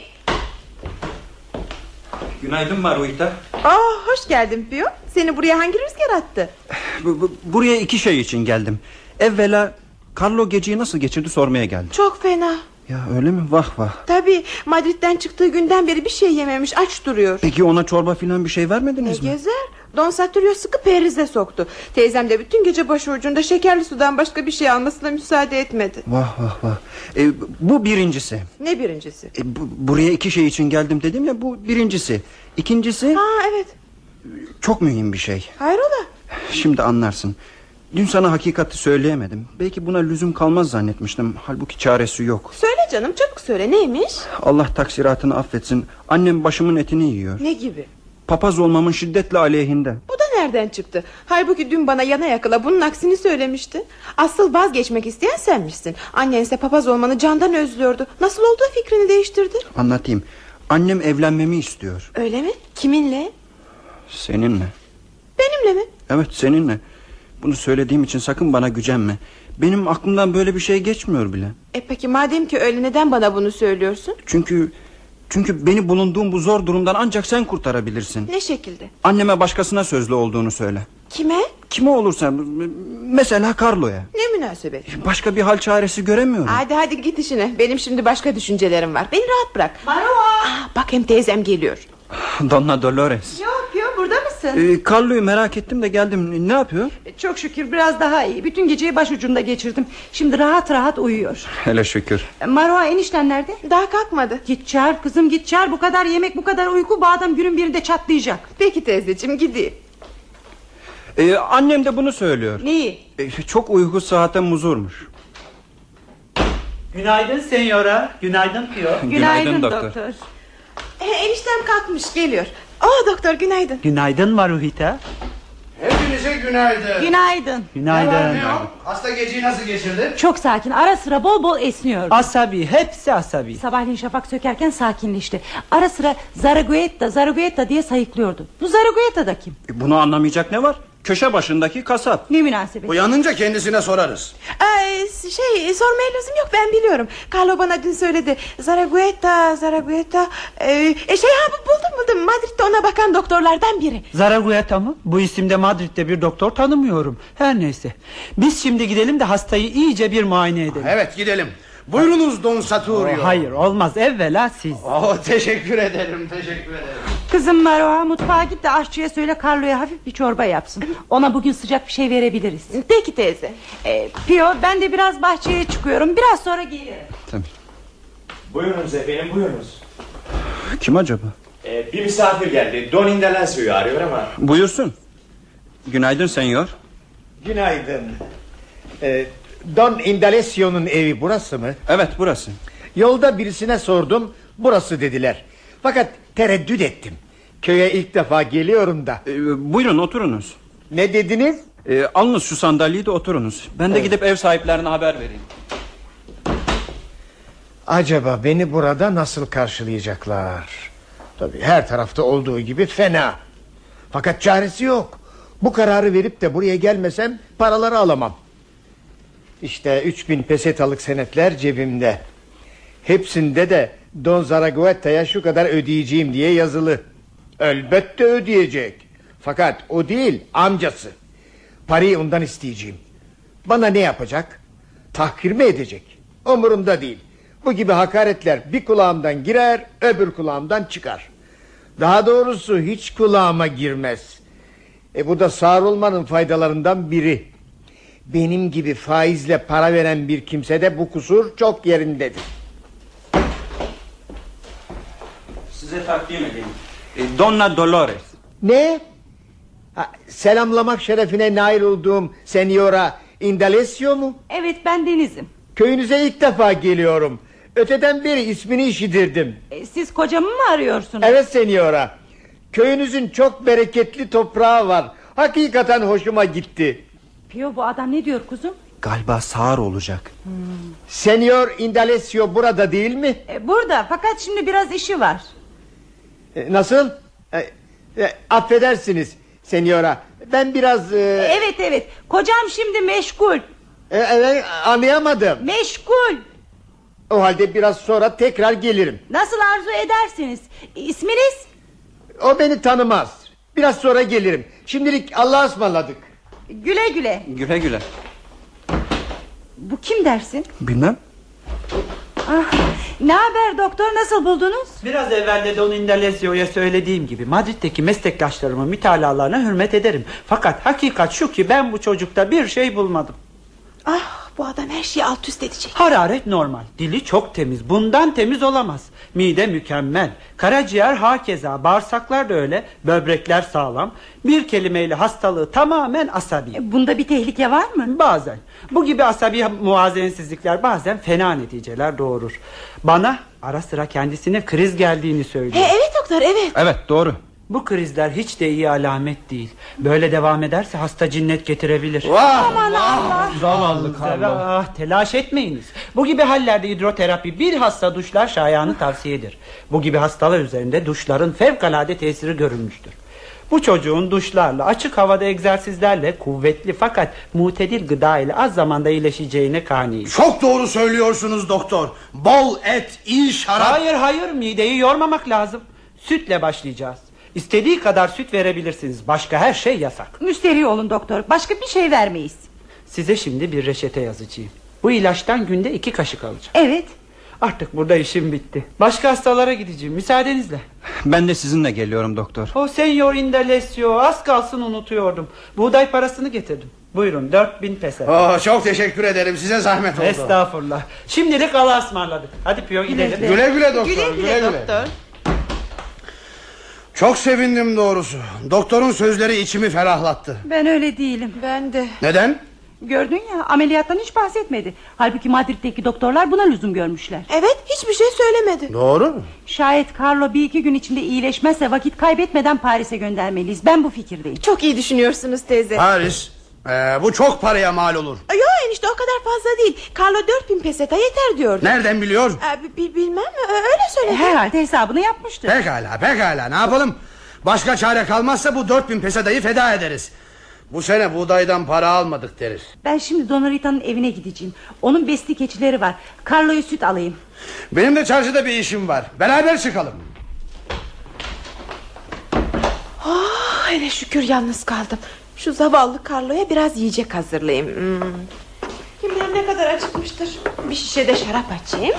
Günaydın Maruita. Aa, hoş geldin Pio. Seni buraya hangi rüzgar attı? Bu- bu- Buraya iki şey için geldim. Evvela Carlo geceyi nasıl geçirdi sormaya geldim. Çok fena. Ya öyle mi? Vah vah. Tabii Madrid'den çıktığı günden beri bir şey yememiş aç duruyor. Peki ona çorba filan bir şey Ne vermediniz mi? gezer? Don Saturio sıkı perize soktu. Teyzem de bütün gece başucunda şekerli sudan başka bir şey almasına müsaade etmedi. Vah vah vah. E, bu birincisi. Ne birincisi? E, bu- buraya iki şey için geldim dedim ya bu birincisi. İkincisi Ha evet. çok mühim bir şey. Hayrola? Şimdi anlarsın. Dün sana hakikati söyleyemedim. Belki buna lüzum kalmaz zannetmiştim. Halbuki çaresi yok. Söyle canım çabuk söyle neymiş? Allah taksiratını affetsin. Annem başımın etini yiyor. Ne gibi? Papaz olmamın şiddetle aleyhinde. Bu da nereden çıktı? Halbuki dün bana yana yakıla bunun aksini söylemişti. Asıl vazgeçmek isteyen senmişsin. Annen ise papaz olmanı candan özlüyordu. Nasıl oldu da fikrini değiştirdi? Anlatayım. Annem evlenmemi istiyor. Öyle mi? Kiminle? Seninle. Benimle mi? Evet seninle. Bunu söylediğim için sakın bana gücenme. Benim aklımdan böyle bir şey geçmiyor bile. E peki madem ki öyle neden bana bunu söylüyorsun? Çünkü çünkü beni bulunduğum bu zor durumdan ancak sen kurtarabilirsin. Ne şekilde? Anneme başkasına sözlü olduğunu söyle. Kime? Kime olursa mesela Carlo'ya. Ne münasebet. Başka bir hal çaresi göremiyorum. Hadi hadi git işine. Benim şimdi başka düşüncelerim var. Beni rahat bırak. Aa, bak hem teyzem geliyor. Donna Dolores. Yok yok burada mısın? Ee, Carlo'yu merak ettim de geldim. Ne yapıyor? Çok şükür biraz daha iyi. Bütün geceyi başucumda geçirdim. Şimdi rahat rahat uyuyor. Hele şükür. Marua enişten nerede? Daha kalkmadı. Git çağır kızım git çağır. Bu kadar yemek bu kadar uyku bu adam günün birinde çatlayacak. Peki teyzeciğim gideyim. Ee, annem de bunu söylüyor. Neyi? Ee, çok uyku saate muzurmuş. Günaydın senyora. Günaydın Pio. Günaydın, doktor. E, eniştem kalkmış geliyor. Oh doktor günaydın. Günaydın Maruhita. Hepinize günaydın. Günaydın. Ne var Günaydın. ne yok? Hasta geceyi nasıl geçirdi? Çok sakin ara sıra bol bol esniyor. Asabi, hepsi asabi. Sabahleyin şafak sökerken sakinleşti. Ara sıra Zaragoetta, Zaragoetta diye sayıklıyordu. Bu Zaragoetta da kim? E, bunu anlamayacak ne var? Köşe başındaki kasap. Ne münasebet. Uyanınca kendisine sorarız. Ee, şey sormaya lüzum yok ben biliyorum. Carlo bana dün söyledi. Zaragoeta, Zaragoeta. Ee, e, şey ha bu- buldum buldum. Madrid'de ona bakan doktorlardan biri. Zaragoeta mı? Bu isimde Madrid'de bir doktor tanımıyorum. Her neyse. Biz şimdi gidelim de hastayı iyice bir muayene edelim. Evet gidelim. Buyurunuz Don Saturio. Oh, hayır olmaz evvela siz. Oh, teşekkür ederim teşekkür ederim. Kızım Marua mutfağa git de aşçıya söyle Carlo'ya hafif bir çorba yapsın. Ona bugün sıcak bir şey verebiliriz. Peki teyze. Ee, Pio ben de biraz bahçeye çıkıyorum. Biraz sonra gelirim. Buyurunuz efendim buyurunuz. Kim acaba? Ee, bir misafir geldi. Don Indalensio'yu arıyor ama. Buyursun. Günaydın senyor. Günaydın. Ee, Don Indalesio'nun evi burası mı? Evet burası. Yolda birisine sordum, burası dediler. Fakat tereddüt ettim. Köye ilk defa geliyorum da. Ee, buyurun oturunuz. Ne dediniz? Ee, alınız şu sandalyeyi de oturunuz. Ben de gidip ev sahiplerine haber vereyim. Acaba beni burada nasıl karşılayacaklar? Tabii her tarafta olduğu gibi fena. Fakat çaresi yok. Bu kararı verip de buraya gelmesem paraları alamam. İşte 3000 pesetalık senetler cebimde. Hepsinde de Don Zaragoeta'ya şu kadar ödeyeceğim diye yazılı. Elbette ödeyecek. Fakat o değil amcası. Parayı ondan isteyeceğim. Bana ne yapacak? Tahkir mi edecek? Umurumda değil. Bu gibi hakaretler bir kulağımdan girer öbür kulağımdan çıkar. Daha doğrusu hiç kulağıma girmez. E bu da sağır faydalarından biri. Benim gibi faizle para veren bir kimsede bu kusur çok yerindedir. Size takdim edeyim. Ee, Donna Dolores. Ne? Ha, selamlamak şerefine nail olduğum Senora Indalesio mu? Evet ben Deniz'im. Köyünüze ilk defa geliyorum. Öteden beri ismini işitirdim. Ee, siz kocamı mı arıyorsunuz? Evet Senora. Köyünüzün çok bereketli toprağı var. Hakikaten hoşuma gitti. Pio bu adam ne diyor kuzum? Galiba sağır olacak. Senyor Indalesio burada değil mi? Ee, burada fakat şimdi biraz işi var. E, Nasıl? E, e, affedersiniz Senora. Ben biraz... e, Evet evet kocam şimdi meşgul. e, evet, anlayamadım. Meşgul. O halde biraz sonra tekrar gelirim. Nasıl arzu edersiniz? İsminiz? O beni tanımaz. Biraz sonra gelirim. Şimdilik Allah'a ısmarladık. Güle güle. Güle güle. Bu kim dersin? Bilmem. Ah, ne haber doktor nasıl buldunuz? Biraz evvel de Don Indalesio'ya söylediğim gibi Madrid'deki meslektaşlarımın mütalalarına hürmet ederim. Fakat hakikat şu ki ben bu çocukta bir şey bulmadım. Ah bu adam her şeyi alt üst edecek. Hararet normal, dili çok temiz, bundan temiz olamaz. Mide mükemmel, karaciğer hakeza, bağırsaklar da öyle, böbrekler sağlam. Bir kelimeyle hastalığı tamamen asabi. E, Bunda bir tehlike var mı? Bazen. Bu gibi asabi muazenesizlikler bazen fena neticeler doğurur. Bana ara sıra kendisine kriz geldiğini He, söylüyor. evet doktor evet. Evet doğru. Bu krizler hiç de iyi alamet değil. Böyle devam ederse hasta cinnet getirebilir. Aman Allah. Zavallı Ah, telaş etmeyiniz. Bu gibi hallerde hidroterapi bir hasta duşlar şayanı tavsiyedir. Bu gibi hastalar üzerinde duşların fevkalade tesiri görülmüştür. Bu çocuğun duşlarla, açık havada egzersizlerle kuvvetli fakat mutedil gıda ile az zamanda iyileşeceğine kaniyiz. Çok doğru söylüyorsunuz doktor. Bol et, iyi şarap. Hayır hayır mideyi yormamak lazım. Sütle başlayacağız. İstediği kadar süt verebilirsiniz. Başka her şey yasak. Müşteri olun doktor. Başka bir şey vermeyiz. Size şimdi bir reçete yazacağım. Bu ilaçtan günde iki kaşık alacağım. Evet. Artık burada işim bitti. Başka hastalara gideceğim müsaadenizle. Ben de sizinle geliyorum doktor. O senyor Indalesio az kalsın unutuyordum. Buğday parasını getirdim. Buyurun 4000 pesete. Oh, çok teşekkür ederim size zahmet oldu. Estağfurullah. Şimdilik Allah'a ısmarladık. Hadi Pio gidelim. Güle güle doktor. Güle güle, doktor. Çok sevindim doğrusu. Doktorun sözleri içimi ferahlattı. Ben öyle değilim. Ben de. Neden? Gördün ya ameliyattan hiç bahsetmedi. Halbuki Madrid'deki doktorlar buna lüzum görmüşler. Evet hiçbir şey söylemedi. Doğru. Şayet Carlo bir iki gün içinde iyileşmezse vakit kaybetmeden Paris'e göndermeliyiz. Ben bu fikirdeyim. Çok iyi düşünüyorsunuz teyze. Paris. Ee, bu çok paraya mal olur. Yo enişte o kadar fazla değil. Carlo 4000 peseta yeter diyordu. Nereden biliyor? Ee, bi- bi- bilmem öyle söyledi. Herhalde hesabını yapmıştır. Pekala pekala ne yapalım? Başka çare kalmazsa bu 4000 pesadayı feda ederiz. Bu sene buğdaydan para almadık deriz. Ben şimdi Donarita'nın evine gideceğim. Onun besli keçileri var. Carlo'yu süt alayım. Benim de çarşıda bir işim var. Beraber çıkalım. Oh, hele şükür yalnız kaldım. Şu zavallı Carlo'ya biraz yiyecek hazırlayayım. Hmm. Kim bilir ne kadar acıkmıştır. Bir şişe de şarap açayım.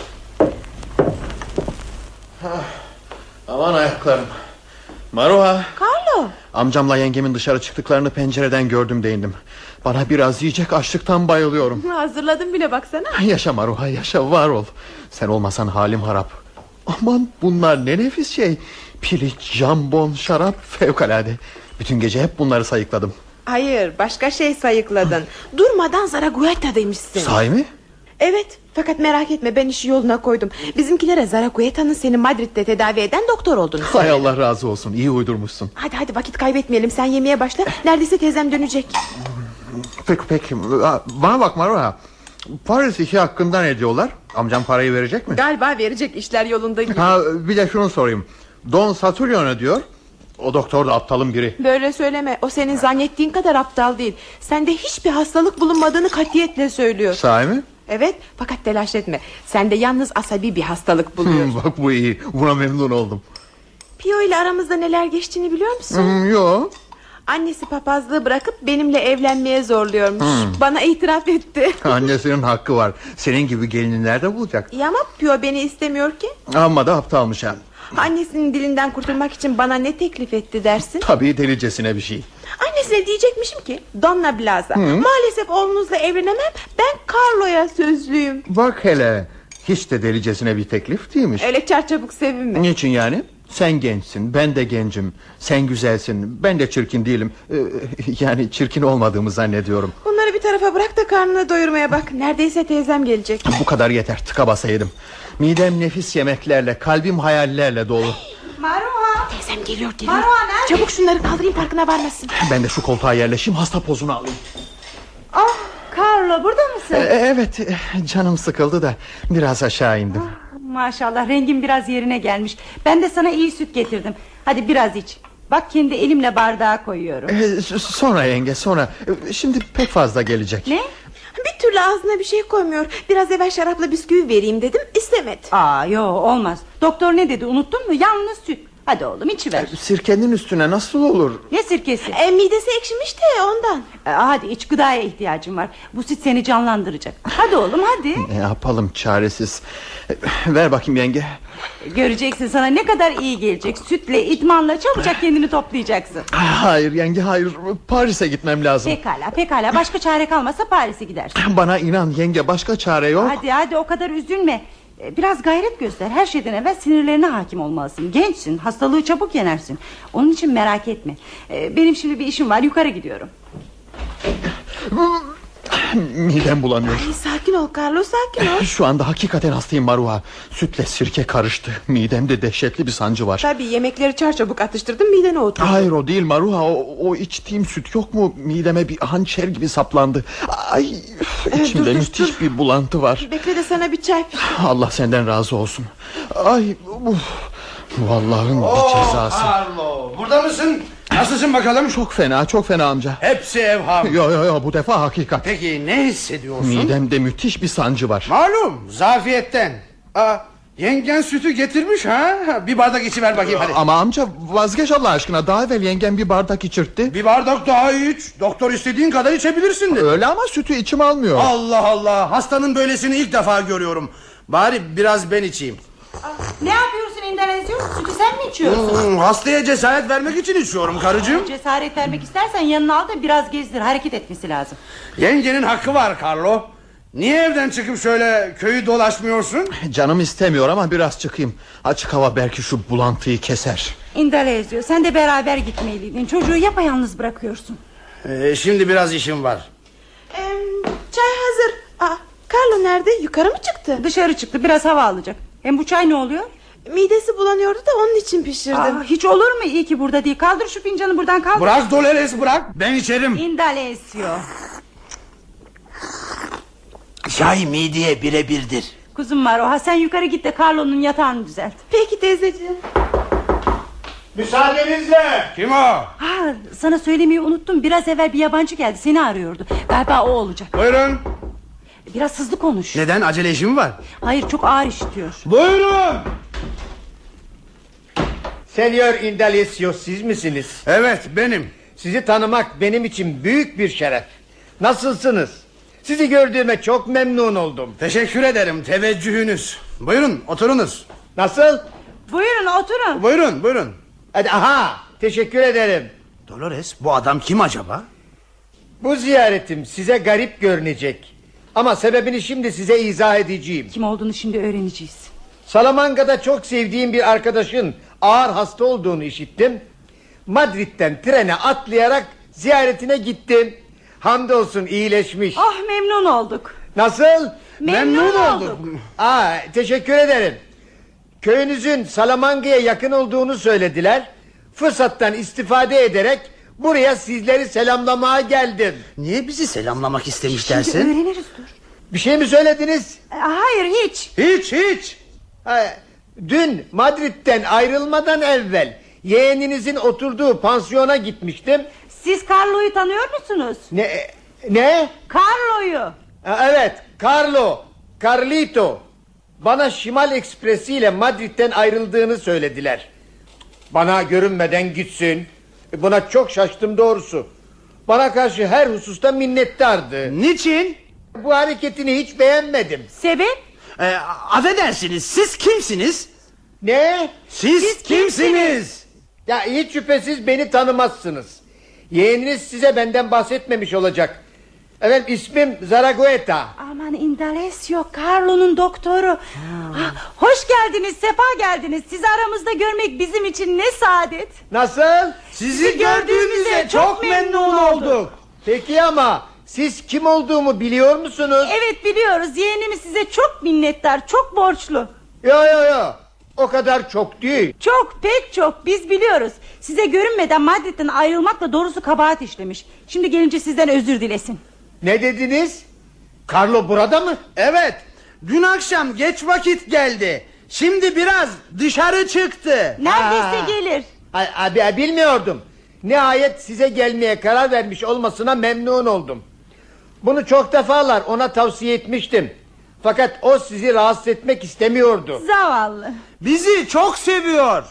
Aman ayaklarım. Maruha. Carlo. Amcamla yengemin dışarı çıktıklarını pencereden gördüm de indim. Bana biraz yiyecek açlıktan bayılıyorum. Hazırladım bile baksana. Yaşa Maruha yaşa var ol. Sen olmasan halim harap. Aman bunlar ne nefis şey. Piliç, jambon, şarap fevkalade. Bütün gece hep bunları sayıkladım. Hayır başka şey sayıkladın. Durmadan Zaragoeta'daymışsın. Sahi mi? Evet fakat merak etme ben işi yoluna koydum. Bizimkilere Zaragoeta'nın seni Madrid'de tedavi eden doktor olduğunu Hay. Allah razı olsun iyi uydurmuşsun. Hadi hadi vakit kaybetmeyelim sen yemeğe başla. Neredeyse teyzem dönecek. Peki peki bana bak Maruha. Paris işi hakkında ne diyorlar? Amcam parayı verecek mi? Galiba verecek işler yolunda gibi. Ha, bir de şunu sorayım. Don Satulio ne diyor? O doktor da aptalın biri. Böyle söyleme o senin zannettiğin kadar aptal değil. Sende hiçbir hastalık bulunmadığını katiyetle söylüyor. Sahi mi? Evet fakat telaş etme. Sende yalnız asabi bir hastalık buluyor. Hmm, bak bu iyi. Buna memnun oldum. Pio ile aramızda neler geçtiğini biliyor musun? Hmm, yo. Annesi papazlığı bırakıp benimle evlenmeye zorluyormuş. Hmm. Bana itiraf etti. Annesinin hakkı var. Senin gibi gelini nerede bulacak? İyi ama Pio beni istemiyor ki. Amma da aptalmış ha. Annesinin dilinden kurtulmak için bana ne teklif etti dersin? Tabii delicesine bir şey. Annesine diyecekmişim ki Donna Blaza Hı. maalesef oğlunuzla evlenemem ben Carlo'ya sözlüyüm. Bak hele. Hiç de delicesine bir teklif değilmiş. Öyle çarçabuk sevinme. Niçin yani? Sen gençsin, ben de gencim. Sen güzelsin, ben de çirkin değilim. Ee, yani çirkin olmadığımı zannediyorum. Bunları bir tarafa bırak da karnını doyurmaya bak. Neredeyse teyzem gelecek. Bu kadar yeter, tıka basa yedim. Midem nefis yemeklerle, kalbim hayallerle dolu. Maruha. Teyzem geliyor geliyor. Maruha nerede? Çabuk şunları kaldırayım farkına varmasın. Ben de şu koltuğa yerleşeyim, hasta pozunu alayım. Ah Carlo burada mısın? Ee, evet, eh, canım sıkıldı da biraz aşağı indim. Maşallah rengin biraz yerine gelmiş. Ben de sana iyi süt getirdim. Hadi biraz iç. Bak kendi elimle bardağa koyuyorum. Ee, sonra yenge, sonra. Ee, Şimdi pek fazla gelecek. Ne? Bir türlü ağzına bir şey koymuyor. Biraz evvel şarapla bisküvi vereyim dedim istemedi. Aa yo olmaz. Doktor ne dedi unuttun mu? Yalnız süt. Hadi oğlum içiver. Sirkenin üstüne nasıl olur? Ne sirkesi? E, midesi ekşimiş de ondan. Ee, hadi iç gıdaya ihtiyacın var. Bu süt seni canlandıracak. Hadi oğlum hadi. Ne yapalım çaresiz. Ee, Ver bakayım yenge. Göreceksin sana ne kadar iyi gelecek. Sütle, idmanla çabucak kendini toplayacaksın. Hayır yenge hayır. Paris'e gitmem lazım. Pekala pekala başka çare kalmazsa Paris'e gidersin. Bana inan yenge başka çare yok. Hadi hadi o kadar üzülme. Ee, Biraz gayret göster. Her şeyden evvel sinirlerine hakim olmalısın. Gençsin. Hastalığı çabuk yenersin. Onun için merak etme. Ee, Benim şimdi bir işim var. Yukarı gidiyorum. Midem bulanıyor. Ay, sakin ol Carlos sakin ol. Şu anda hakikaten hastayım Maruha. Sütle sirke karıştı. Midemde dehşetli bir sancı var. Tabii yemekleri çarçabuk atıştırdım midene oturdu. Hayır o değil Maruha. O, o içtiğim süt yok mu? Mideme bir hançer gibi saplandı. Ay içimde dur, dur, müthiş bir bulantı var. Bekle de sana bir çay pişir. Allah senden razı olsun. Ay uf. Bu Allah'ın bir cezası. Carlo burada mısın? Nasılsın bakalım? Çok fena çok fena amca. Hepsi evham. Yo yo yo bu defa hakikat. Peki ne hissediyorsun? Midemde müthiş bir sancı var. Malum zafiyetten. Aa, Yengen sütü getirmiş ha? Bir bardak içiver bakayım hadi. Ama amca vazgeç Allah aşkına daha evvel yengen bir bardak içirtti Bir bardak daha iç. Doktor istediğin kadar içebilirsin dedi. Öyle ama sütü içim almıyor Allah Allah hastanın böylesini ilk defa görüyorum. Bari biraz ben içeyim. Ne yapıyorsun Endonezya? Sütü sen mi içiyorsun? Hmm, hastaya cesaret vermek için içiyorum karıcığım. Cesaret vermek istersen yanına al da biraz gezdir. Hareket etmesi lazım. Yengenin hakkı var Carlo. Niye evden çıkıp şöyle köyü dolaşmıyorsun? Canım istemiyor ama biraz çıkayım Açık hava belki şu bulantıyı keser Indalezio sen de beraber gitmeliydin. Çocuğu yapayalnız bırakıyorsun. Ee, şimdi biraz işim var. Ee, çay hazır. Aa, Carlo nerede? Yukarı mı çıktı? Dışarı çıktı biraz hava alacak. Hem bu çay ne oluyor? Midesi bulanıyordu da onun için pişirdim. Aa, hiç olur mu iyi ki burada değil. Kaldır şu fincanı buradan kaldır. Bırak Dolores bırak. Ben içerim. Indalezio. Çay mideye birebirdir. Kuzum Maroha sen yukarı git de Carlo'nun yatağını düzelt. Peki teyzeciğim. Müsaadenizle. Kim o? Ha, sana söylemeyi unuttum. Biraz evvel bir yabancı geldi. Seni arıyordu. Galiba o olacak. Buyurun. Biraz hızlı konuş. Neden acele işim var? Hayır çok ağır işitiyor. Buyurun. Senyor Indalesio siz misiniz? Evet benim. Sizi tanımak benim için büyük bir şeref. Nasılsınız? Sizi gördüğüme çok memnun oldum. Teşekkür ederim teveccühünüz. Buyurun oturunuz. Nasıl? Buyurun oturun. Buyurun buyurun. Hadi, aha teşekkür ederim. Dolores bu adam kim acaba? Bu ziyaretim size garip görünecek. Ama sebebini şimdi size izah edeceğim. Kim olduğunu şimdi öğreneceğiz. Salamanga'da çok sevdiğim bir arkadaşın ağır hasta olduğunu işittim. Madrid'den trene atlayarak ziyaretine gittim. Hamdolsun iyileşmiş. Ah memnun olduk. Nasıl? Memnun, olduk. Aa, teşekkür ederim. Köyünüzün Salamanga'ya yakın olduğunu söylediler. Fırsattan istifade ederek buraya sizleri selamlamaya geldim. Niye bizi selamlamak istemiş Şimdi dersin? öğreniriz dur. Bir şey mi söylediniz? Hayır hiç. Hiç hiç. Ha, dün Madrid'den ayrılmadan evvel yeğeninizin oturduğu pansiyona gitmiştim. Siz Carlo'yu tanıyor musunuz? Ne? Ne? Carlo'yu. Evet, Carlo, Carlito. Bana Şimal Ekspresi ile Madrid'den ayrıldığını söylediler. Bana görünmeden gitsin. Buna çok şaştım doğrusu. Bana karşı her hususta minnettardı. Niçin? Bu hareketini hiç beğenmedim. Sebep? Ee, affedersiniz siz kimsiniz? Ne? Siz, kimsiniz? Ya hiç şüphesiz beni tanımazsınız. Yeğeniniz size benden bahsetmemiş olacak. Evet ismim Zaragoeta. Aman Indalesio Carlo'nun doktoru. Ah, hoş geldiniz, sefa geldiniz. Sizi aramızda görmek bizim için ne saadet. Nasıl? Sizi gördüğümüze çok memnun olduk. Peki ama siz kim olduğumu biliyor musunuz? Evet biliyoruz. Yeğenimiz size çok minnettar, çok borçlu. Yo yo yo. O kadar çok değil. Çok pek çok biz biliyoruz. Size görünmeden Madrid'den ayrılmakla doğrusu kabahat işlemiş. Şimdi gelince sizden özür dilesin. Ne dediniz? Carlo burada mı? Evet. Dün akşam geç vakit geldi. Şimdi biraz dışarı çıktı. Neredeyse Ha. gelir. Abi, bilmiyordum. Nihayet size gelmeye karar vermiş olmasına memnun oldum. Bunu çok defalar ona tavsiye etmiştim. Fakat o sizi rahatsız etmek istemiyordu. Zavallı. Bizi çok seviyor.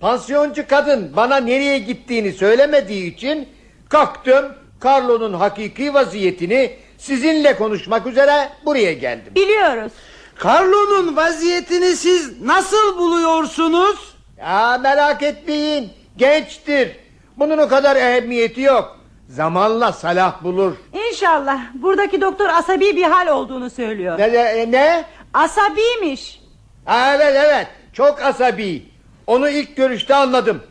Pansiyoncu kadın bana nereye gittiğini söylemediği için kalktım. Carlo'nun hakiki vaziyetini sizinle konuşmak üzere buraya geldim. Biliyoruz. Carlo'nun vaziyetini siz nasıl buluyorsunuz? Ya merak etmeyin. Gençtir. Bunun o kadar ehemmiyeti yok. Zamanla salah bulur. İnşallah. Buradaki doktor asabi bir hal olduğunu söylüyor. Ne? Ne? ne? Asabiymiş. Ha, evet evet. Çok asabi. Onu ilk görüşte anladım.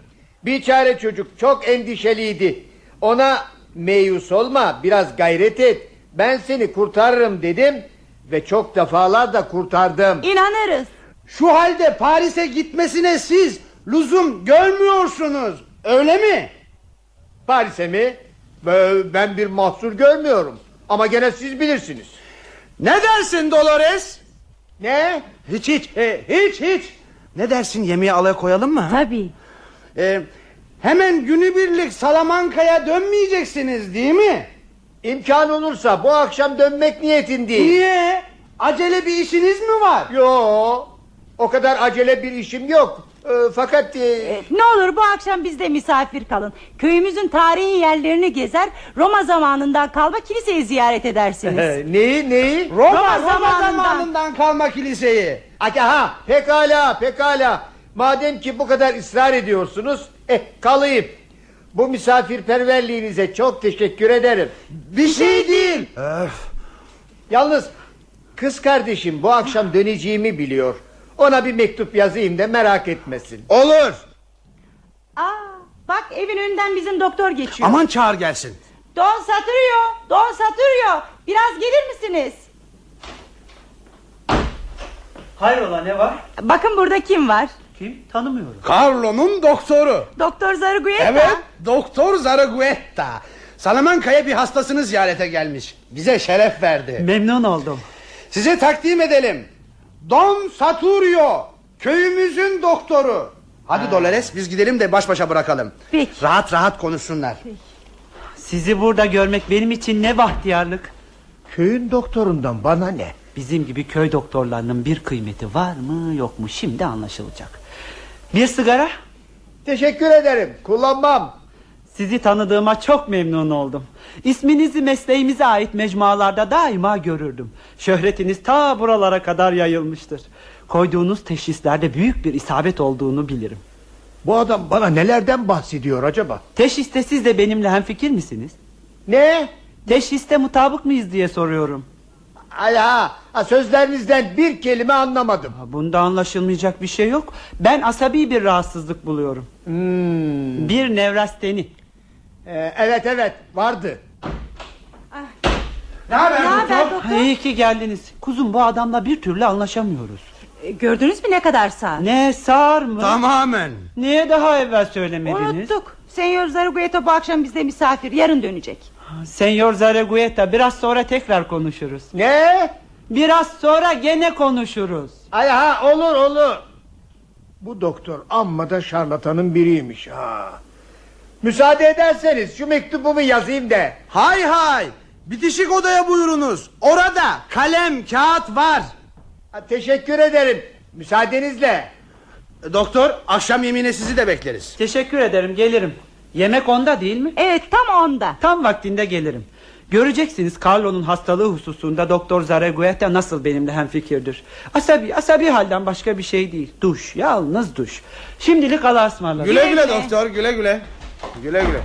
Bir çare çocuk çok endişeliydi. Ona meyus olma biraz gayret et. Ben seni kurtarırım dedim. Ve çok defalar da kurtardım. İnanırız. Şu halde Paris'e gitmesine siz lüzum görmüyorsunuz. Öyle mi? Paris'e mi? Be- Ben bir mahsur görmüyorum. Ama gene siz bilirsiniz. Ne dersin Dolores? Ne? Hiç hiç e, hiç hiç. Ne dersin yemeğe alaya koyalım mı? Tabii. E, hemen günübirlik Salamanka'ya dönmeyeceksiniz değil mi? İmkan olursa bu akşam dönmek niyetindeyim. Niye? Acele bir işiniz mi var? Yo. O kadar acele bir işim yok. Ee, fakat... e, E, Ne olur bu akşam bizde misafir kalın. Köyümüzün tarihi yerlerini gezer, Roma zamanından kalma kiliseyi ziyaret edersiniz. neyi neyi? Roma, Roma Roma zamanından. zamanından kalma kiliseyi. Aha pekala pekala. Madem ki bu kadar ısrar ediyorsunuz, eh kalayım. Bu misafirperverliğinize çok teşekkür ederim. Bir şey değil. Yalnız kız kardeşim bu akşam döneceğimi biliyor. Ona bir mektup yazayım da merak etmesin. Olur. Aa, bak evin önünden bizim doktor geçiyor. Aman çağır gelsin. Don Saturio, Don Saturio. Biraz gelir misiniz? Hayrola ne var? Bakın burada kim var? Kim? Tanımıyorum. Carlo'nun doktoru. Doktor Zargueta. Evet, Doktor Zaraguetta. Salamanca'ya bir hastasını ziyarete gelmiş. Bize şeref verdi. Memnun oldum. Size takdim edelim. Don Saturio, köyümüzün doktoru. Hadi Dolores biz gidelim de baş başa bırakalım. Peki. Rahat rahat konuşsunlar. Sizi burada görmek benim için ne bahtiyarlık. Köyün doktorundan bana ne? Bizim gibi köy doktorlarının bir kıymeti var mı yok mu şimdi anlaşılacak. Bir sigara? Teşekkür ederim. Kullanmam. Sizi tanıdığıma çok memnun oldum. İsminizi mesleğimize ait mecmualarda daima görürdüm. Şöhretiniz ta buralara kadar yayılmıştır. Koyduğunuz teşhislerde büyük bir isabet olduğunu bilirim. Bu adam bana nelerden bahsediyor acaba? Teşhiste siz de benimle hemfikir misiniz? Ne? Teşhiste mutabık mıyız diye soruyorum. Ala, sözlerinizden bir kelime anlamadım. Bunda anlaşılmayacak bir şey yok. Ben asabi bir rahatsızlık buluyorum. Hmm. Bir nevrasteni. Ee, evet evet vardı. Ne haber Ne haber doktor? doktor? Ha, İyi ki geldiniz. Kuzum bu adamla bir türlü anlaşamıyoruz. E, Gördünüz mü ne kadar sağ? Ne sar mı? Tamamen. Niye daha evvel söylemediniz? Unuttuk. Senyor Zargueta bu akşam bizde misafir. Yarın dönecek. Senyor Zaragueta biraz sonra tekrar konuşuruz. Ne? Biraz sonra gene konuşuruz. Ay ha olur olur. Bu doktor amma da şarlatanın biriymiş ha. Müsaade ederseniz şu mektubumu yazayım da. Hay hay. Bitişik odaya buyurunuz. Orada kalem, kağıt var. Ha, teşekkür ederim. Müsaadenizle. Doktor akşam yemeğine sizi de bekleriz. Teşekkür ederim gelirim. Yemek onda değil mi? Evet tam onda. Tam vaktinde gelirim. Göreceksiniz Carlo'nun hastalığı hususunda Doktor Zaragueta nasıl benimle hemfikirdir. Asabi, asabi halden başka bir şey değil. Duş, yalnız duş. Şimdilik Allah'a ısmarladık. Güle güle doktor güle güle. Güle güle.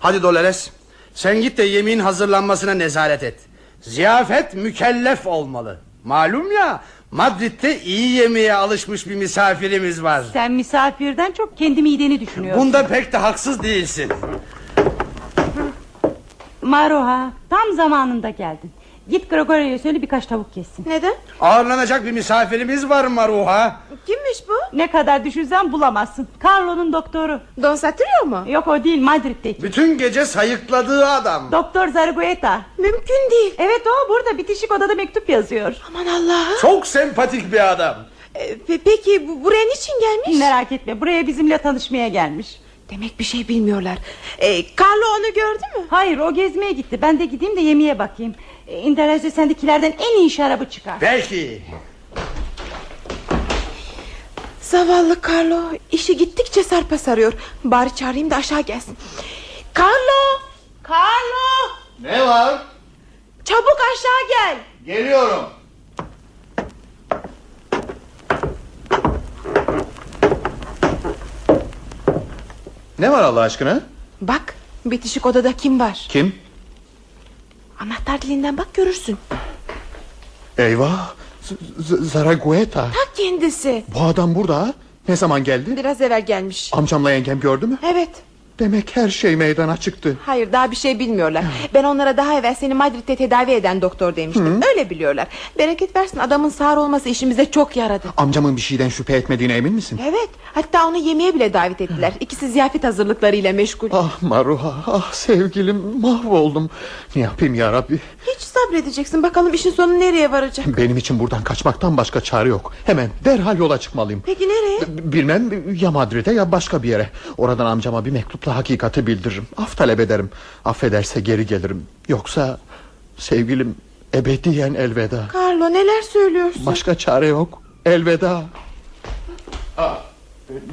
Hadi Dolores. Sen git de yemeğin hazırlanmasına nezaret et. Ziyafet mükellef olmalı. Malum ya Madrid'de iyi yemeğe alışmış bir misafirimiz var. Sen misafirden çok kendi mideni düşünüyorsun. Bunda pek de haksız değilsin. Maruha tam zamanında geldin. Git Gregorio'ya söyle birkaç tavuk kessin. Neden? Ağırlanacak bir misafirimiz var Maruha. Kimmiş bu? Ne kadar düşünsen bulamazsın. Carlo'nun doktoru. Don Saturio mu? Yok o değil Madrid'deki. Bütün gece sayıkladığı adam. Doktor Zargueta. Mümkün değil. Evet o burada bitişik odada mektup yazıyor. Aman Allah'ım. Çok sempatik bir adam. Ee, pe- peki bu, buraya niçin gelmiş? Merak etme buraya bizimle tanışmaya gelmiş. Demek bir şey bilmiyorlar. Ee, Carlo onu gördü mü? Hayır o gezmeye gitti. Ben de gideyim de yemeğe bakayım. E, İnternette sendekilerden en iyi şarabı çıkar. Belki. Zavallı Carlo işi gittikçe sarpa sarıyor. Bari çağırayım da aşağı gelsin. Carlo! Carlo! Ne var? Çabuk aşağı gel. Geliyorum. Ne var Allah aşkına? Bak bitişik odada kim var? Kim? Anahtar dilinden bak görürsün. Eyvah. Z- Z- Zaragoeta. Ta kendisi. Bu adam burada. Ne zaman geldi? Biraz evvel gelmiş. Amcamla yengem gördü mü? Evet. Demek her şey meydana çıktı. Hayır daha bir şey bilmiyorlar. Ben onlara daha evvel seni Madrid'de tedavi eden doktor demiştim. Öyle biliyorlar. Bereket versin adamın sağır olması işimize çok yaradı. Amcamın bir şeyden şüphe etmediğine emin misin? Evet hatta onu yemeğe bile davet ettiler. İkisi ziyafet hazırlıklarıyla meşgul. Ah Maruha, ah sevgilim mahvoldum. Ne yapayım ya Rabbi? Hiç sabredeceksin bakalım işin sonu nereye varacak. Benim için buradan kaçmaktan başka çare yok. Hemen derhal yola çıkmalıyım. Peki nereye? Bilmem ya Madrid'e ya başka bir yere. Oradan amcama bir mektupla hakikati bildiririm. Af talep ederim. Affederse geri gelirim. Yoksa sevgilim ebediyen elveda. Carlo neler söylüyorsun? Başka çare yok. Elveda. Aa,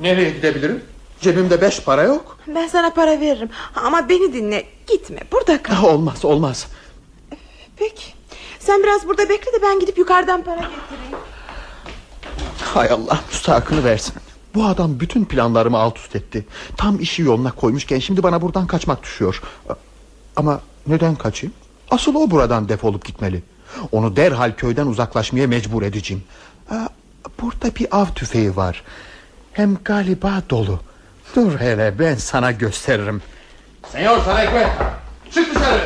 nereye gidebilirim? Cebimde beş para yok. Ben sana para veririm ama beni dinle gitme burada kal Ah, Olmaz olmaz. Peki sen biraz burada bekle de ben gidip yukarıdan para getireyim Hay Allah müstahakını versin. Bu adam bütün planlarımı alt üst etti. Tam işi yoluna koymuşken şimdi bana buradan kaçmak düşüyor. Ama neden kaçayım? Asıl o buradan defolup gitmeli. Onu derhal köyden uzaklaşmaya mecbur edeceğim. Burada bir av tüfeği var. Hem galiba dolu. Dur hele ben sana gösteririm. Senyor Sarekve çık dışarı.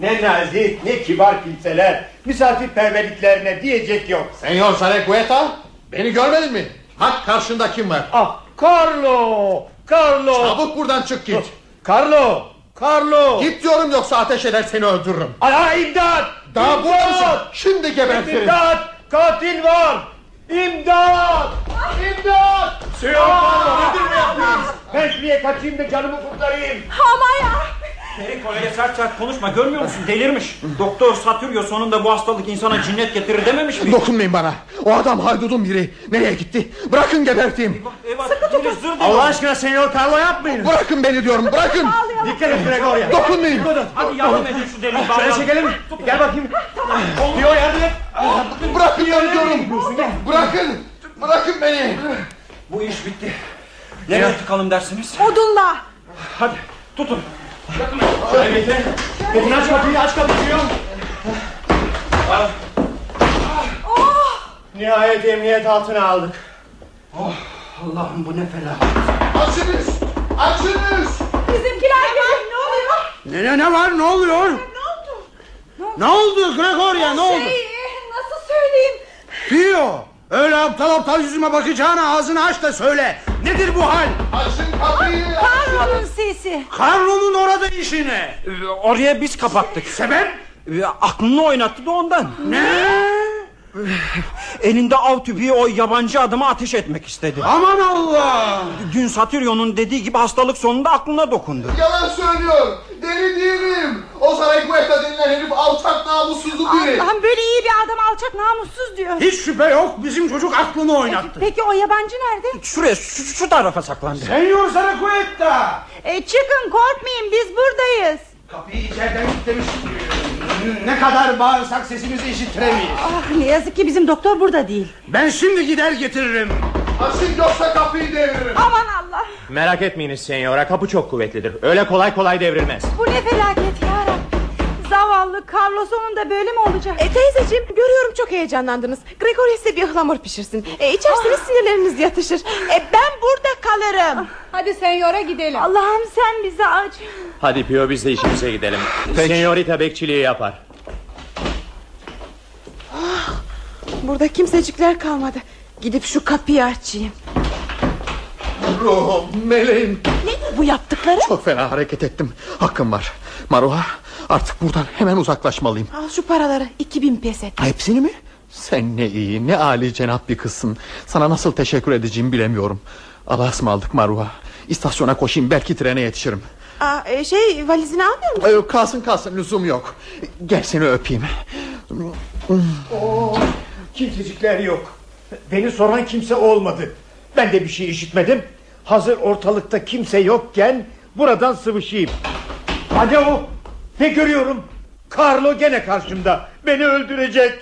Ne nazik ne kibar kimseler. Misafirperverliklerine diyecek yok. Senyor Sarekweta beni görmedin mi? Bak karşında kim var? Ah Carlo! Carlo! Çabuk buradan çık git. Carlo! Carlo! Git diyorum yoksa ateş eder seni öldürürüm. Ala imdat! Daha İmdat! burada? Şimdi gebertirim. İmdat! Katil var! İmdat! İmdat! Senyor Carlo nedir bu yaptığınız? Ben şuraya kaçayım da canımı kurtarayım. Ama ya Periko öyle sert sert konuşma görmüyor musun delirmiş Doktor Satüryo sonunda bu hastalık insana cinnet getirir dememiş mi? Dokunmayın bana. O adam haydudun biri. Nereye gitti? Bırakın geberteyim. Eyvah biri zır. Allah aşkına Senyor Carlo yapmayın. Bırakın beni diyorum. Bırakın. Dikkat et Gregoria. Dokunmayın. Hadi yardım edin şu deliği Şöyle çekelim. Gel bakayım. Diyor yardım et. Bırakın beni diyorum. Bırakın. Bırakın beni. Bu iş bitti Nereye tıkalım dersiniz? odunla Hadi tutun Şöyle Metin. Metin aç kapıyı aç kapıyı diyorum. Nihayet emniyet altına aldık. Allah'ım bu ne fela Açınız. Açınız. Bizimkiler geliyor ne oluyor Ne, ne, ne var ne oluyor? Ne oldu Ne oldu Gregoria ne oldu? Şey nasıl söyleyeyim Pio öyle aptal aptal yüzüme bakacağına ağzını aç da söyle. Nedir bu hal? Açın kapıyı. Carlo'nun sesi. Carlo'nun orada işi ne? Ee, Oraya biz kapattık Sebep? Ee, Aklını oynattı da ondan Ne? Elinde av tüpüğü o yabancı adama ateş etmek istedi Aman Allah! Dün Satüryo'nun dediği gibi hastalık sonunda aklına dokundu Yalan söylüyor. Deli değilim. O Sarekweta denilen herif alçak namussuzlu biri. Allah'ım böyle iyi bir adam alçak namussuz diyor. Hiç şüphe yok bizim çocuk aklını oynattı. Peki o yabancı nerede? Şuraya şu, şu tarafa saklandı Senyor Zarakuetta! E, çıkın korkmayın biz buradayız. Kapıyı içeriden kilitlemiş. Ne kadar bağırsak sesimizi işittiremeyiz. Ah, ne yazık ki bizim doktor burada değil. Ben şimdi gider getiririm. Açın yoksa kapıyı deviririm. Aman Allah. Merak etmeyiniz senyora kapı çok kuvvetlidir. Öyle kolay kolay devrilmez. Bu ne felaket. Zavallı Carlos sonunda böyle mi olacak? e, Teyzeciğim görüyorum çok heyecanlandınız Gregory size bir ıhlamur pişirsin e, İçerseniz sinirleriniz yatışır e, Ben burada kalırım Hadi senyora gidelim Allah'ım sen bizi aç. Hadi Pio biz de işimize gidelim. Senyorita bekçiliği yapar. Burada kimsecikler kalmadı Gidip şu kapıyı açayım Ruhum, meleğim. Nedir bu yaptıkları? Çok fena hareket ettim. Hakkım var. Maruha artık buradan hemen uzaklaşmalıyım. Al şu paraları 2000 peset Hepsini mi? Sen ne iyi ne âli cenap bir kızsın. Sana nasıl teşekkür edeceğimi bilemiyorum. Allah'a ısmarladık Maruha. İstasyona koşayım belki trene yetişirim. Aa, e, Şey valizini almıyor musun? Ee, kalsın kalsın lüzum yok. Gel seni öpeyim. Kimsecikler yok. Beni soran kimse olmadı. Ben de bir şey işitmedim. Hazır ortalıkta kimse yokken buradan sıvışayım. Hadi o. Ne görüyorum? Carlo gene karşımda. Beni öldürecek.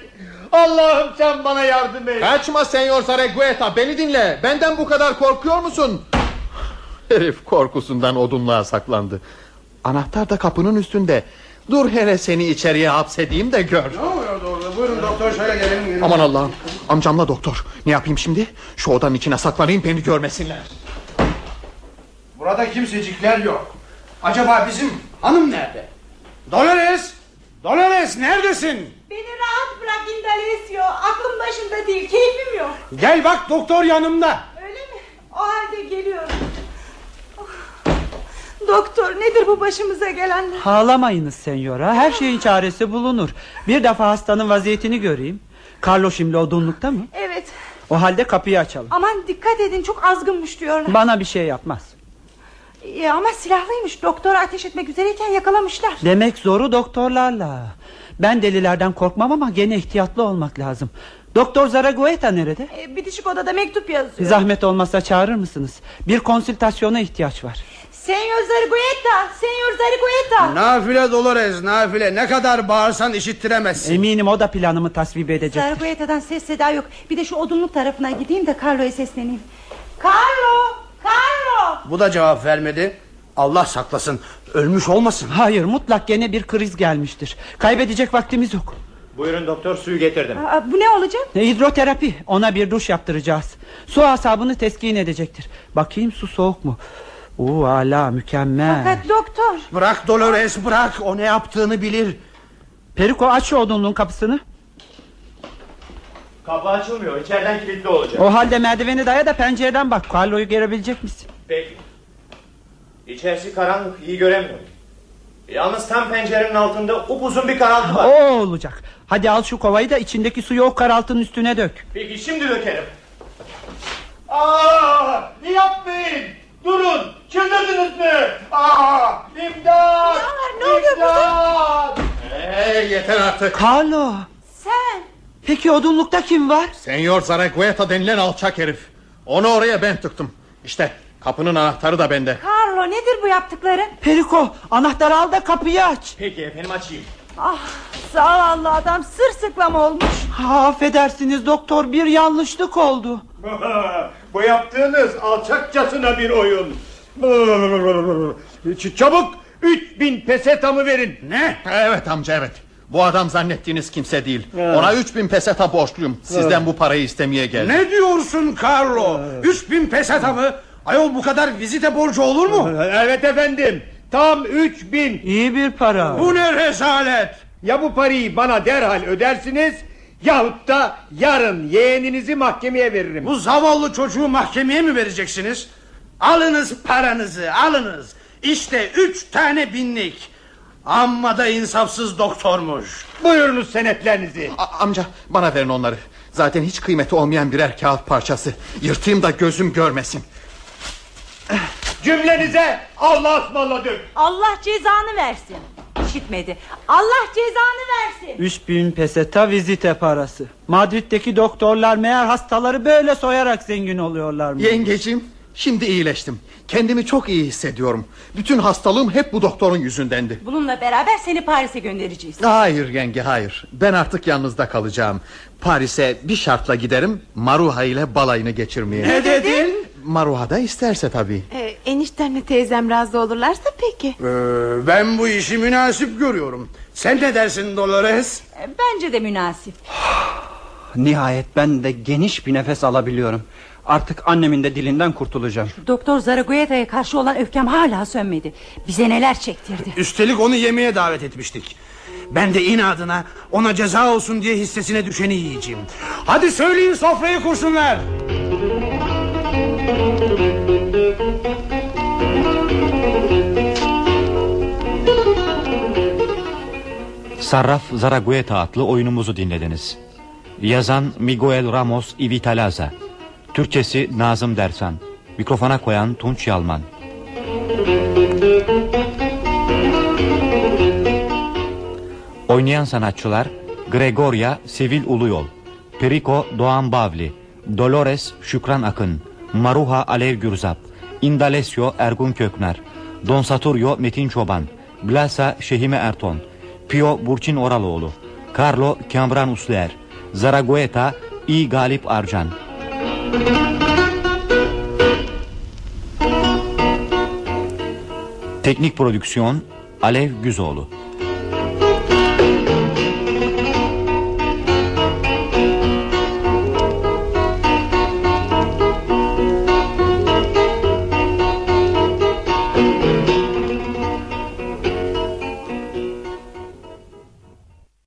Allah'ım sen bana yardım et. Kaçma senyor Saregueta beni dinle. Benden bu kadar korkuyor musun? Herif korkusundan odunluğa saklandı. Anahtar da kapının üstünde. Dur hele seni içeriye hapsedeyim de gör. Ne oluyor orada? Buyurun doktor şöyle gelin. gelin. Aman Allah'ım. Amcamla doktor. Ne yapayım şimdi? Şu odanın içine saklanayım beni görmesinler. Burada kimsecikler yok. Acaba bizim hanım nerede? Dolores! Dolores neredesin? Beni rahat bırak Indalesio. Aklım başında değil keyfim yok. Gel bak doktor yanımda. Öyle mi? O halde geliyorum. Oh. Doktor nedir bu başımıza gelenler? Ağlamayınız senyora her şeyin çaresi bulunur Bir defa hastanın vaziyetini göreyim Carlo şimdi odunlukta mı? Evet O halde kapıyı açalım aman dikkat edin çok azgınmış diyorlar. Bana bir şey yapmaz Ya ama silahlıymış doktora ateş etmek üzereyken yakalamışlar. Demek zoru doktorlarla Ben delilerden korkmam ama gene ihtiyatlı olmak lazım Doktor Zaragoeta nerede? Ee, bitişik odada mektup yazıyor. Zahmet olmazsa çağırır mısınız? Bir konsültasyona ihtiyaç var. Senyor Zarigueta, Senyor Zarigueta. Nafile Dolores nafile ne kadar bağırsan işittiremezsin. Eminim o da planımı tasvip edecektir. Zarigueta'dan ses seda yok. Bir de şu odunluk tarafına gideyim de Carlo'ya sesleneyim. Carlo, Carlo. Bu da cevap vermedi. Allah saklasın ölmüş olmasın. Hayır mutlak gene bir kriz gelmiştir. Kaybedecek vaktimiz yok. Buyurun doktor suyu getirdim. Aa, bu ne olacak? Hidroterapi ona bir duş yaptıracağız. Su asabını teskin edecektir. Bakayım su soğuk mu? Oo ala mükemmel. Fakat doktor. Bırak Dolores bırak o ne yaptığını bilir. Periko aç şu odunluğun kapısını. Kapı açılmıyor içeriden kilitli olacak. O halde merdiveni daya da pencereden bak. Carlo'yu görebilecek misin? Peki. İçerisi karanlık iyi göremiyorum. Yalnız tam pencerenin altında upuzun bir karaltı var. O olacak. Hadi al şu kovayı da içindeki suyu o karaltının üstüne dök. Peki şimdi dökerim. Aa, yapmayın. Durun. Çıldırdınız mı? Aa, imdat. ne oluyor burada? Ee, yeter artık. Carlo. Peki odunlukta kim var? Senyor Zaragoeta denilen alçak herif. Onu oraya ben tıktım. İşte kapının anahtarı da bende. Carlo nedir bu yaptıkların? Periko anahtarı al da kapıyı aç. Peki efendim açayım. Ah zavallı adam sırsıklam olmuş. Ha, affedersiniz doktor bir yanlışlık oldu. Bu yaptığınız alçakçasına bir oyun. Çabuk 3000 pesetamı verin. Ne? Evet amca evet. Bu adam zannettiğiniz kimse değil. Ona 3000 peseta borçluyum. Sizden bu parayı istemeye geldim. Ne diyorsun Carlo? 3000 peseta mı? Ayol bu kadar vizite borcu olur mu? Evet efendim. Tam 3000. İyi bir para. Bu ne rezalet? Ya bu parayı bana derhal ödersiniz yahut da yarın yeğeninizi mahkemeye veririm. Bu zavallı çocuğu mahkemeye mi vereceksiniz? Alınız paranızı alınız. İşte üç tane binlik. Amma da insafsız doktormuş. Buyurunuz senetlerinizi. A- amca bana verin onları. Zaten hiç kıymeti olmayan birer kağıt parçası. Yırtayım da gözüm görmesin. Cümlenize Allah ısmarladık. Allah cezanı versin. İşitmedi. Allah cezanı versin. 3000 peseta vizite parası. Madrid'deki doktorlar meğer hastaları böyle soyarak zengin oluyorlarmış. Yengeciğim şimdi iyileştim. Kendimi çok iyi hissediyorum. Bütün hastalığım hep bu doktorun yüzündendi. Bununla beraber seni Paris'e göndereceğiz. Hayır yenge hayır. Ben artık yalnızda kalacağım. Paris'e bir şartla giderim. Maruha ile balayını geçirmeye. Ne dedin? Maruha da isterse tabii. Ee, eniştemle teyzem razı olurlarsa peki. Ee, ben bu işi münasip görüyorum. Sen ne dersin Dolores? E, Bence de münasip. Nihayet ben de geniş bir nefes alabiliyorum. Artık annemin de dilinden kurtulacağım. Doktor Zaragoeta'ya karşı olan öfkem hala sönmedi. Bize neler çektirdi. Üstelik onu yemeğe davet etmiştik. Ben de inadına ona ceza olsun diye hissesine düşeni yiyeceğim. Hadi söyleyin sofrayı kursunlar. Sarraf Zaragoeta adlı oyunumuzu dinlediniz. Yazan Miguel Ramos y Vitalaza. Türkçesi Nazım Dersan. Mikrofona koyan Tunç Yalman. Oynayan sanatçılar Gregoria Sevil Uluyol, Periko Doğan Bavli, Dolores Şükran Akın, Maruha Alev Gürzap, Indalesio Ergun Kökner, Don Saturio Metin Çoban, Blasa Şehime Erton, Pio Burçin Oraloğlu, Carlo Kamran Usler, Zaragoeta İ Galip Arcan. Teknik prodüksiyon Alev Güzoğlu.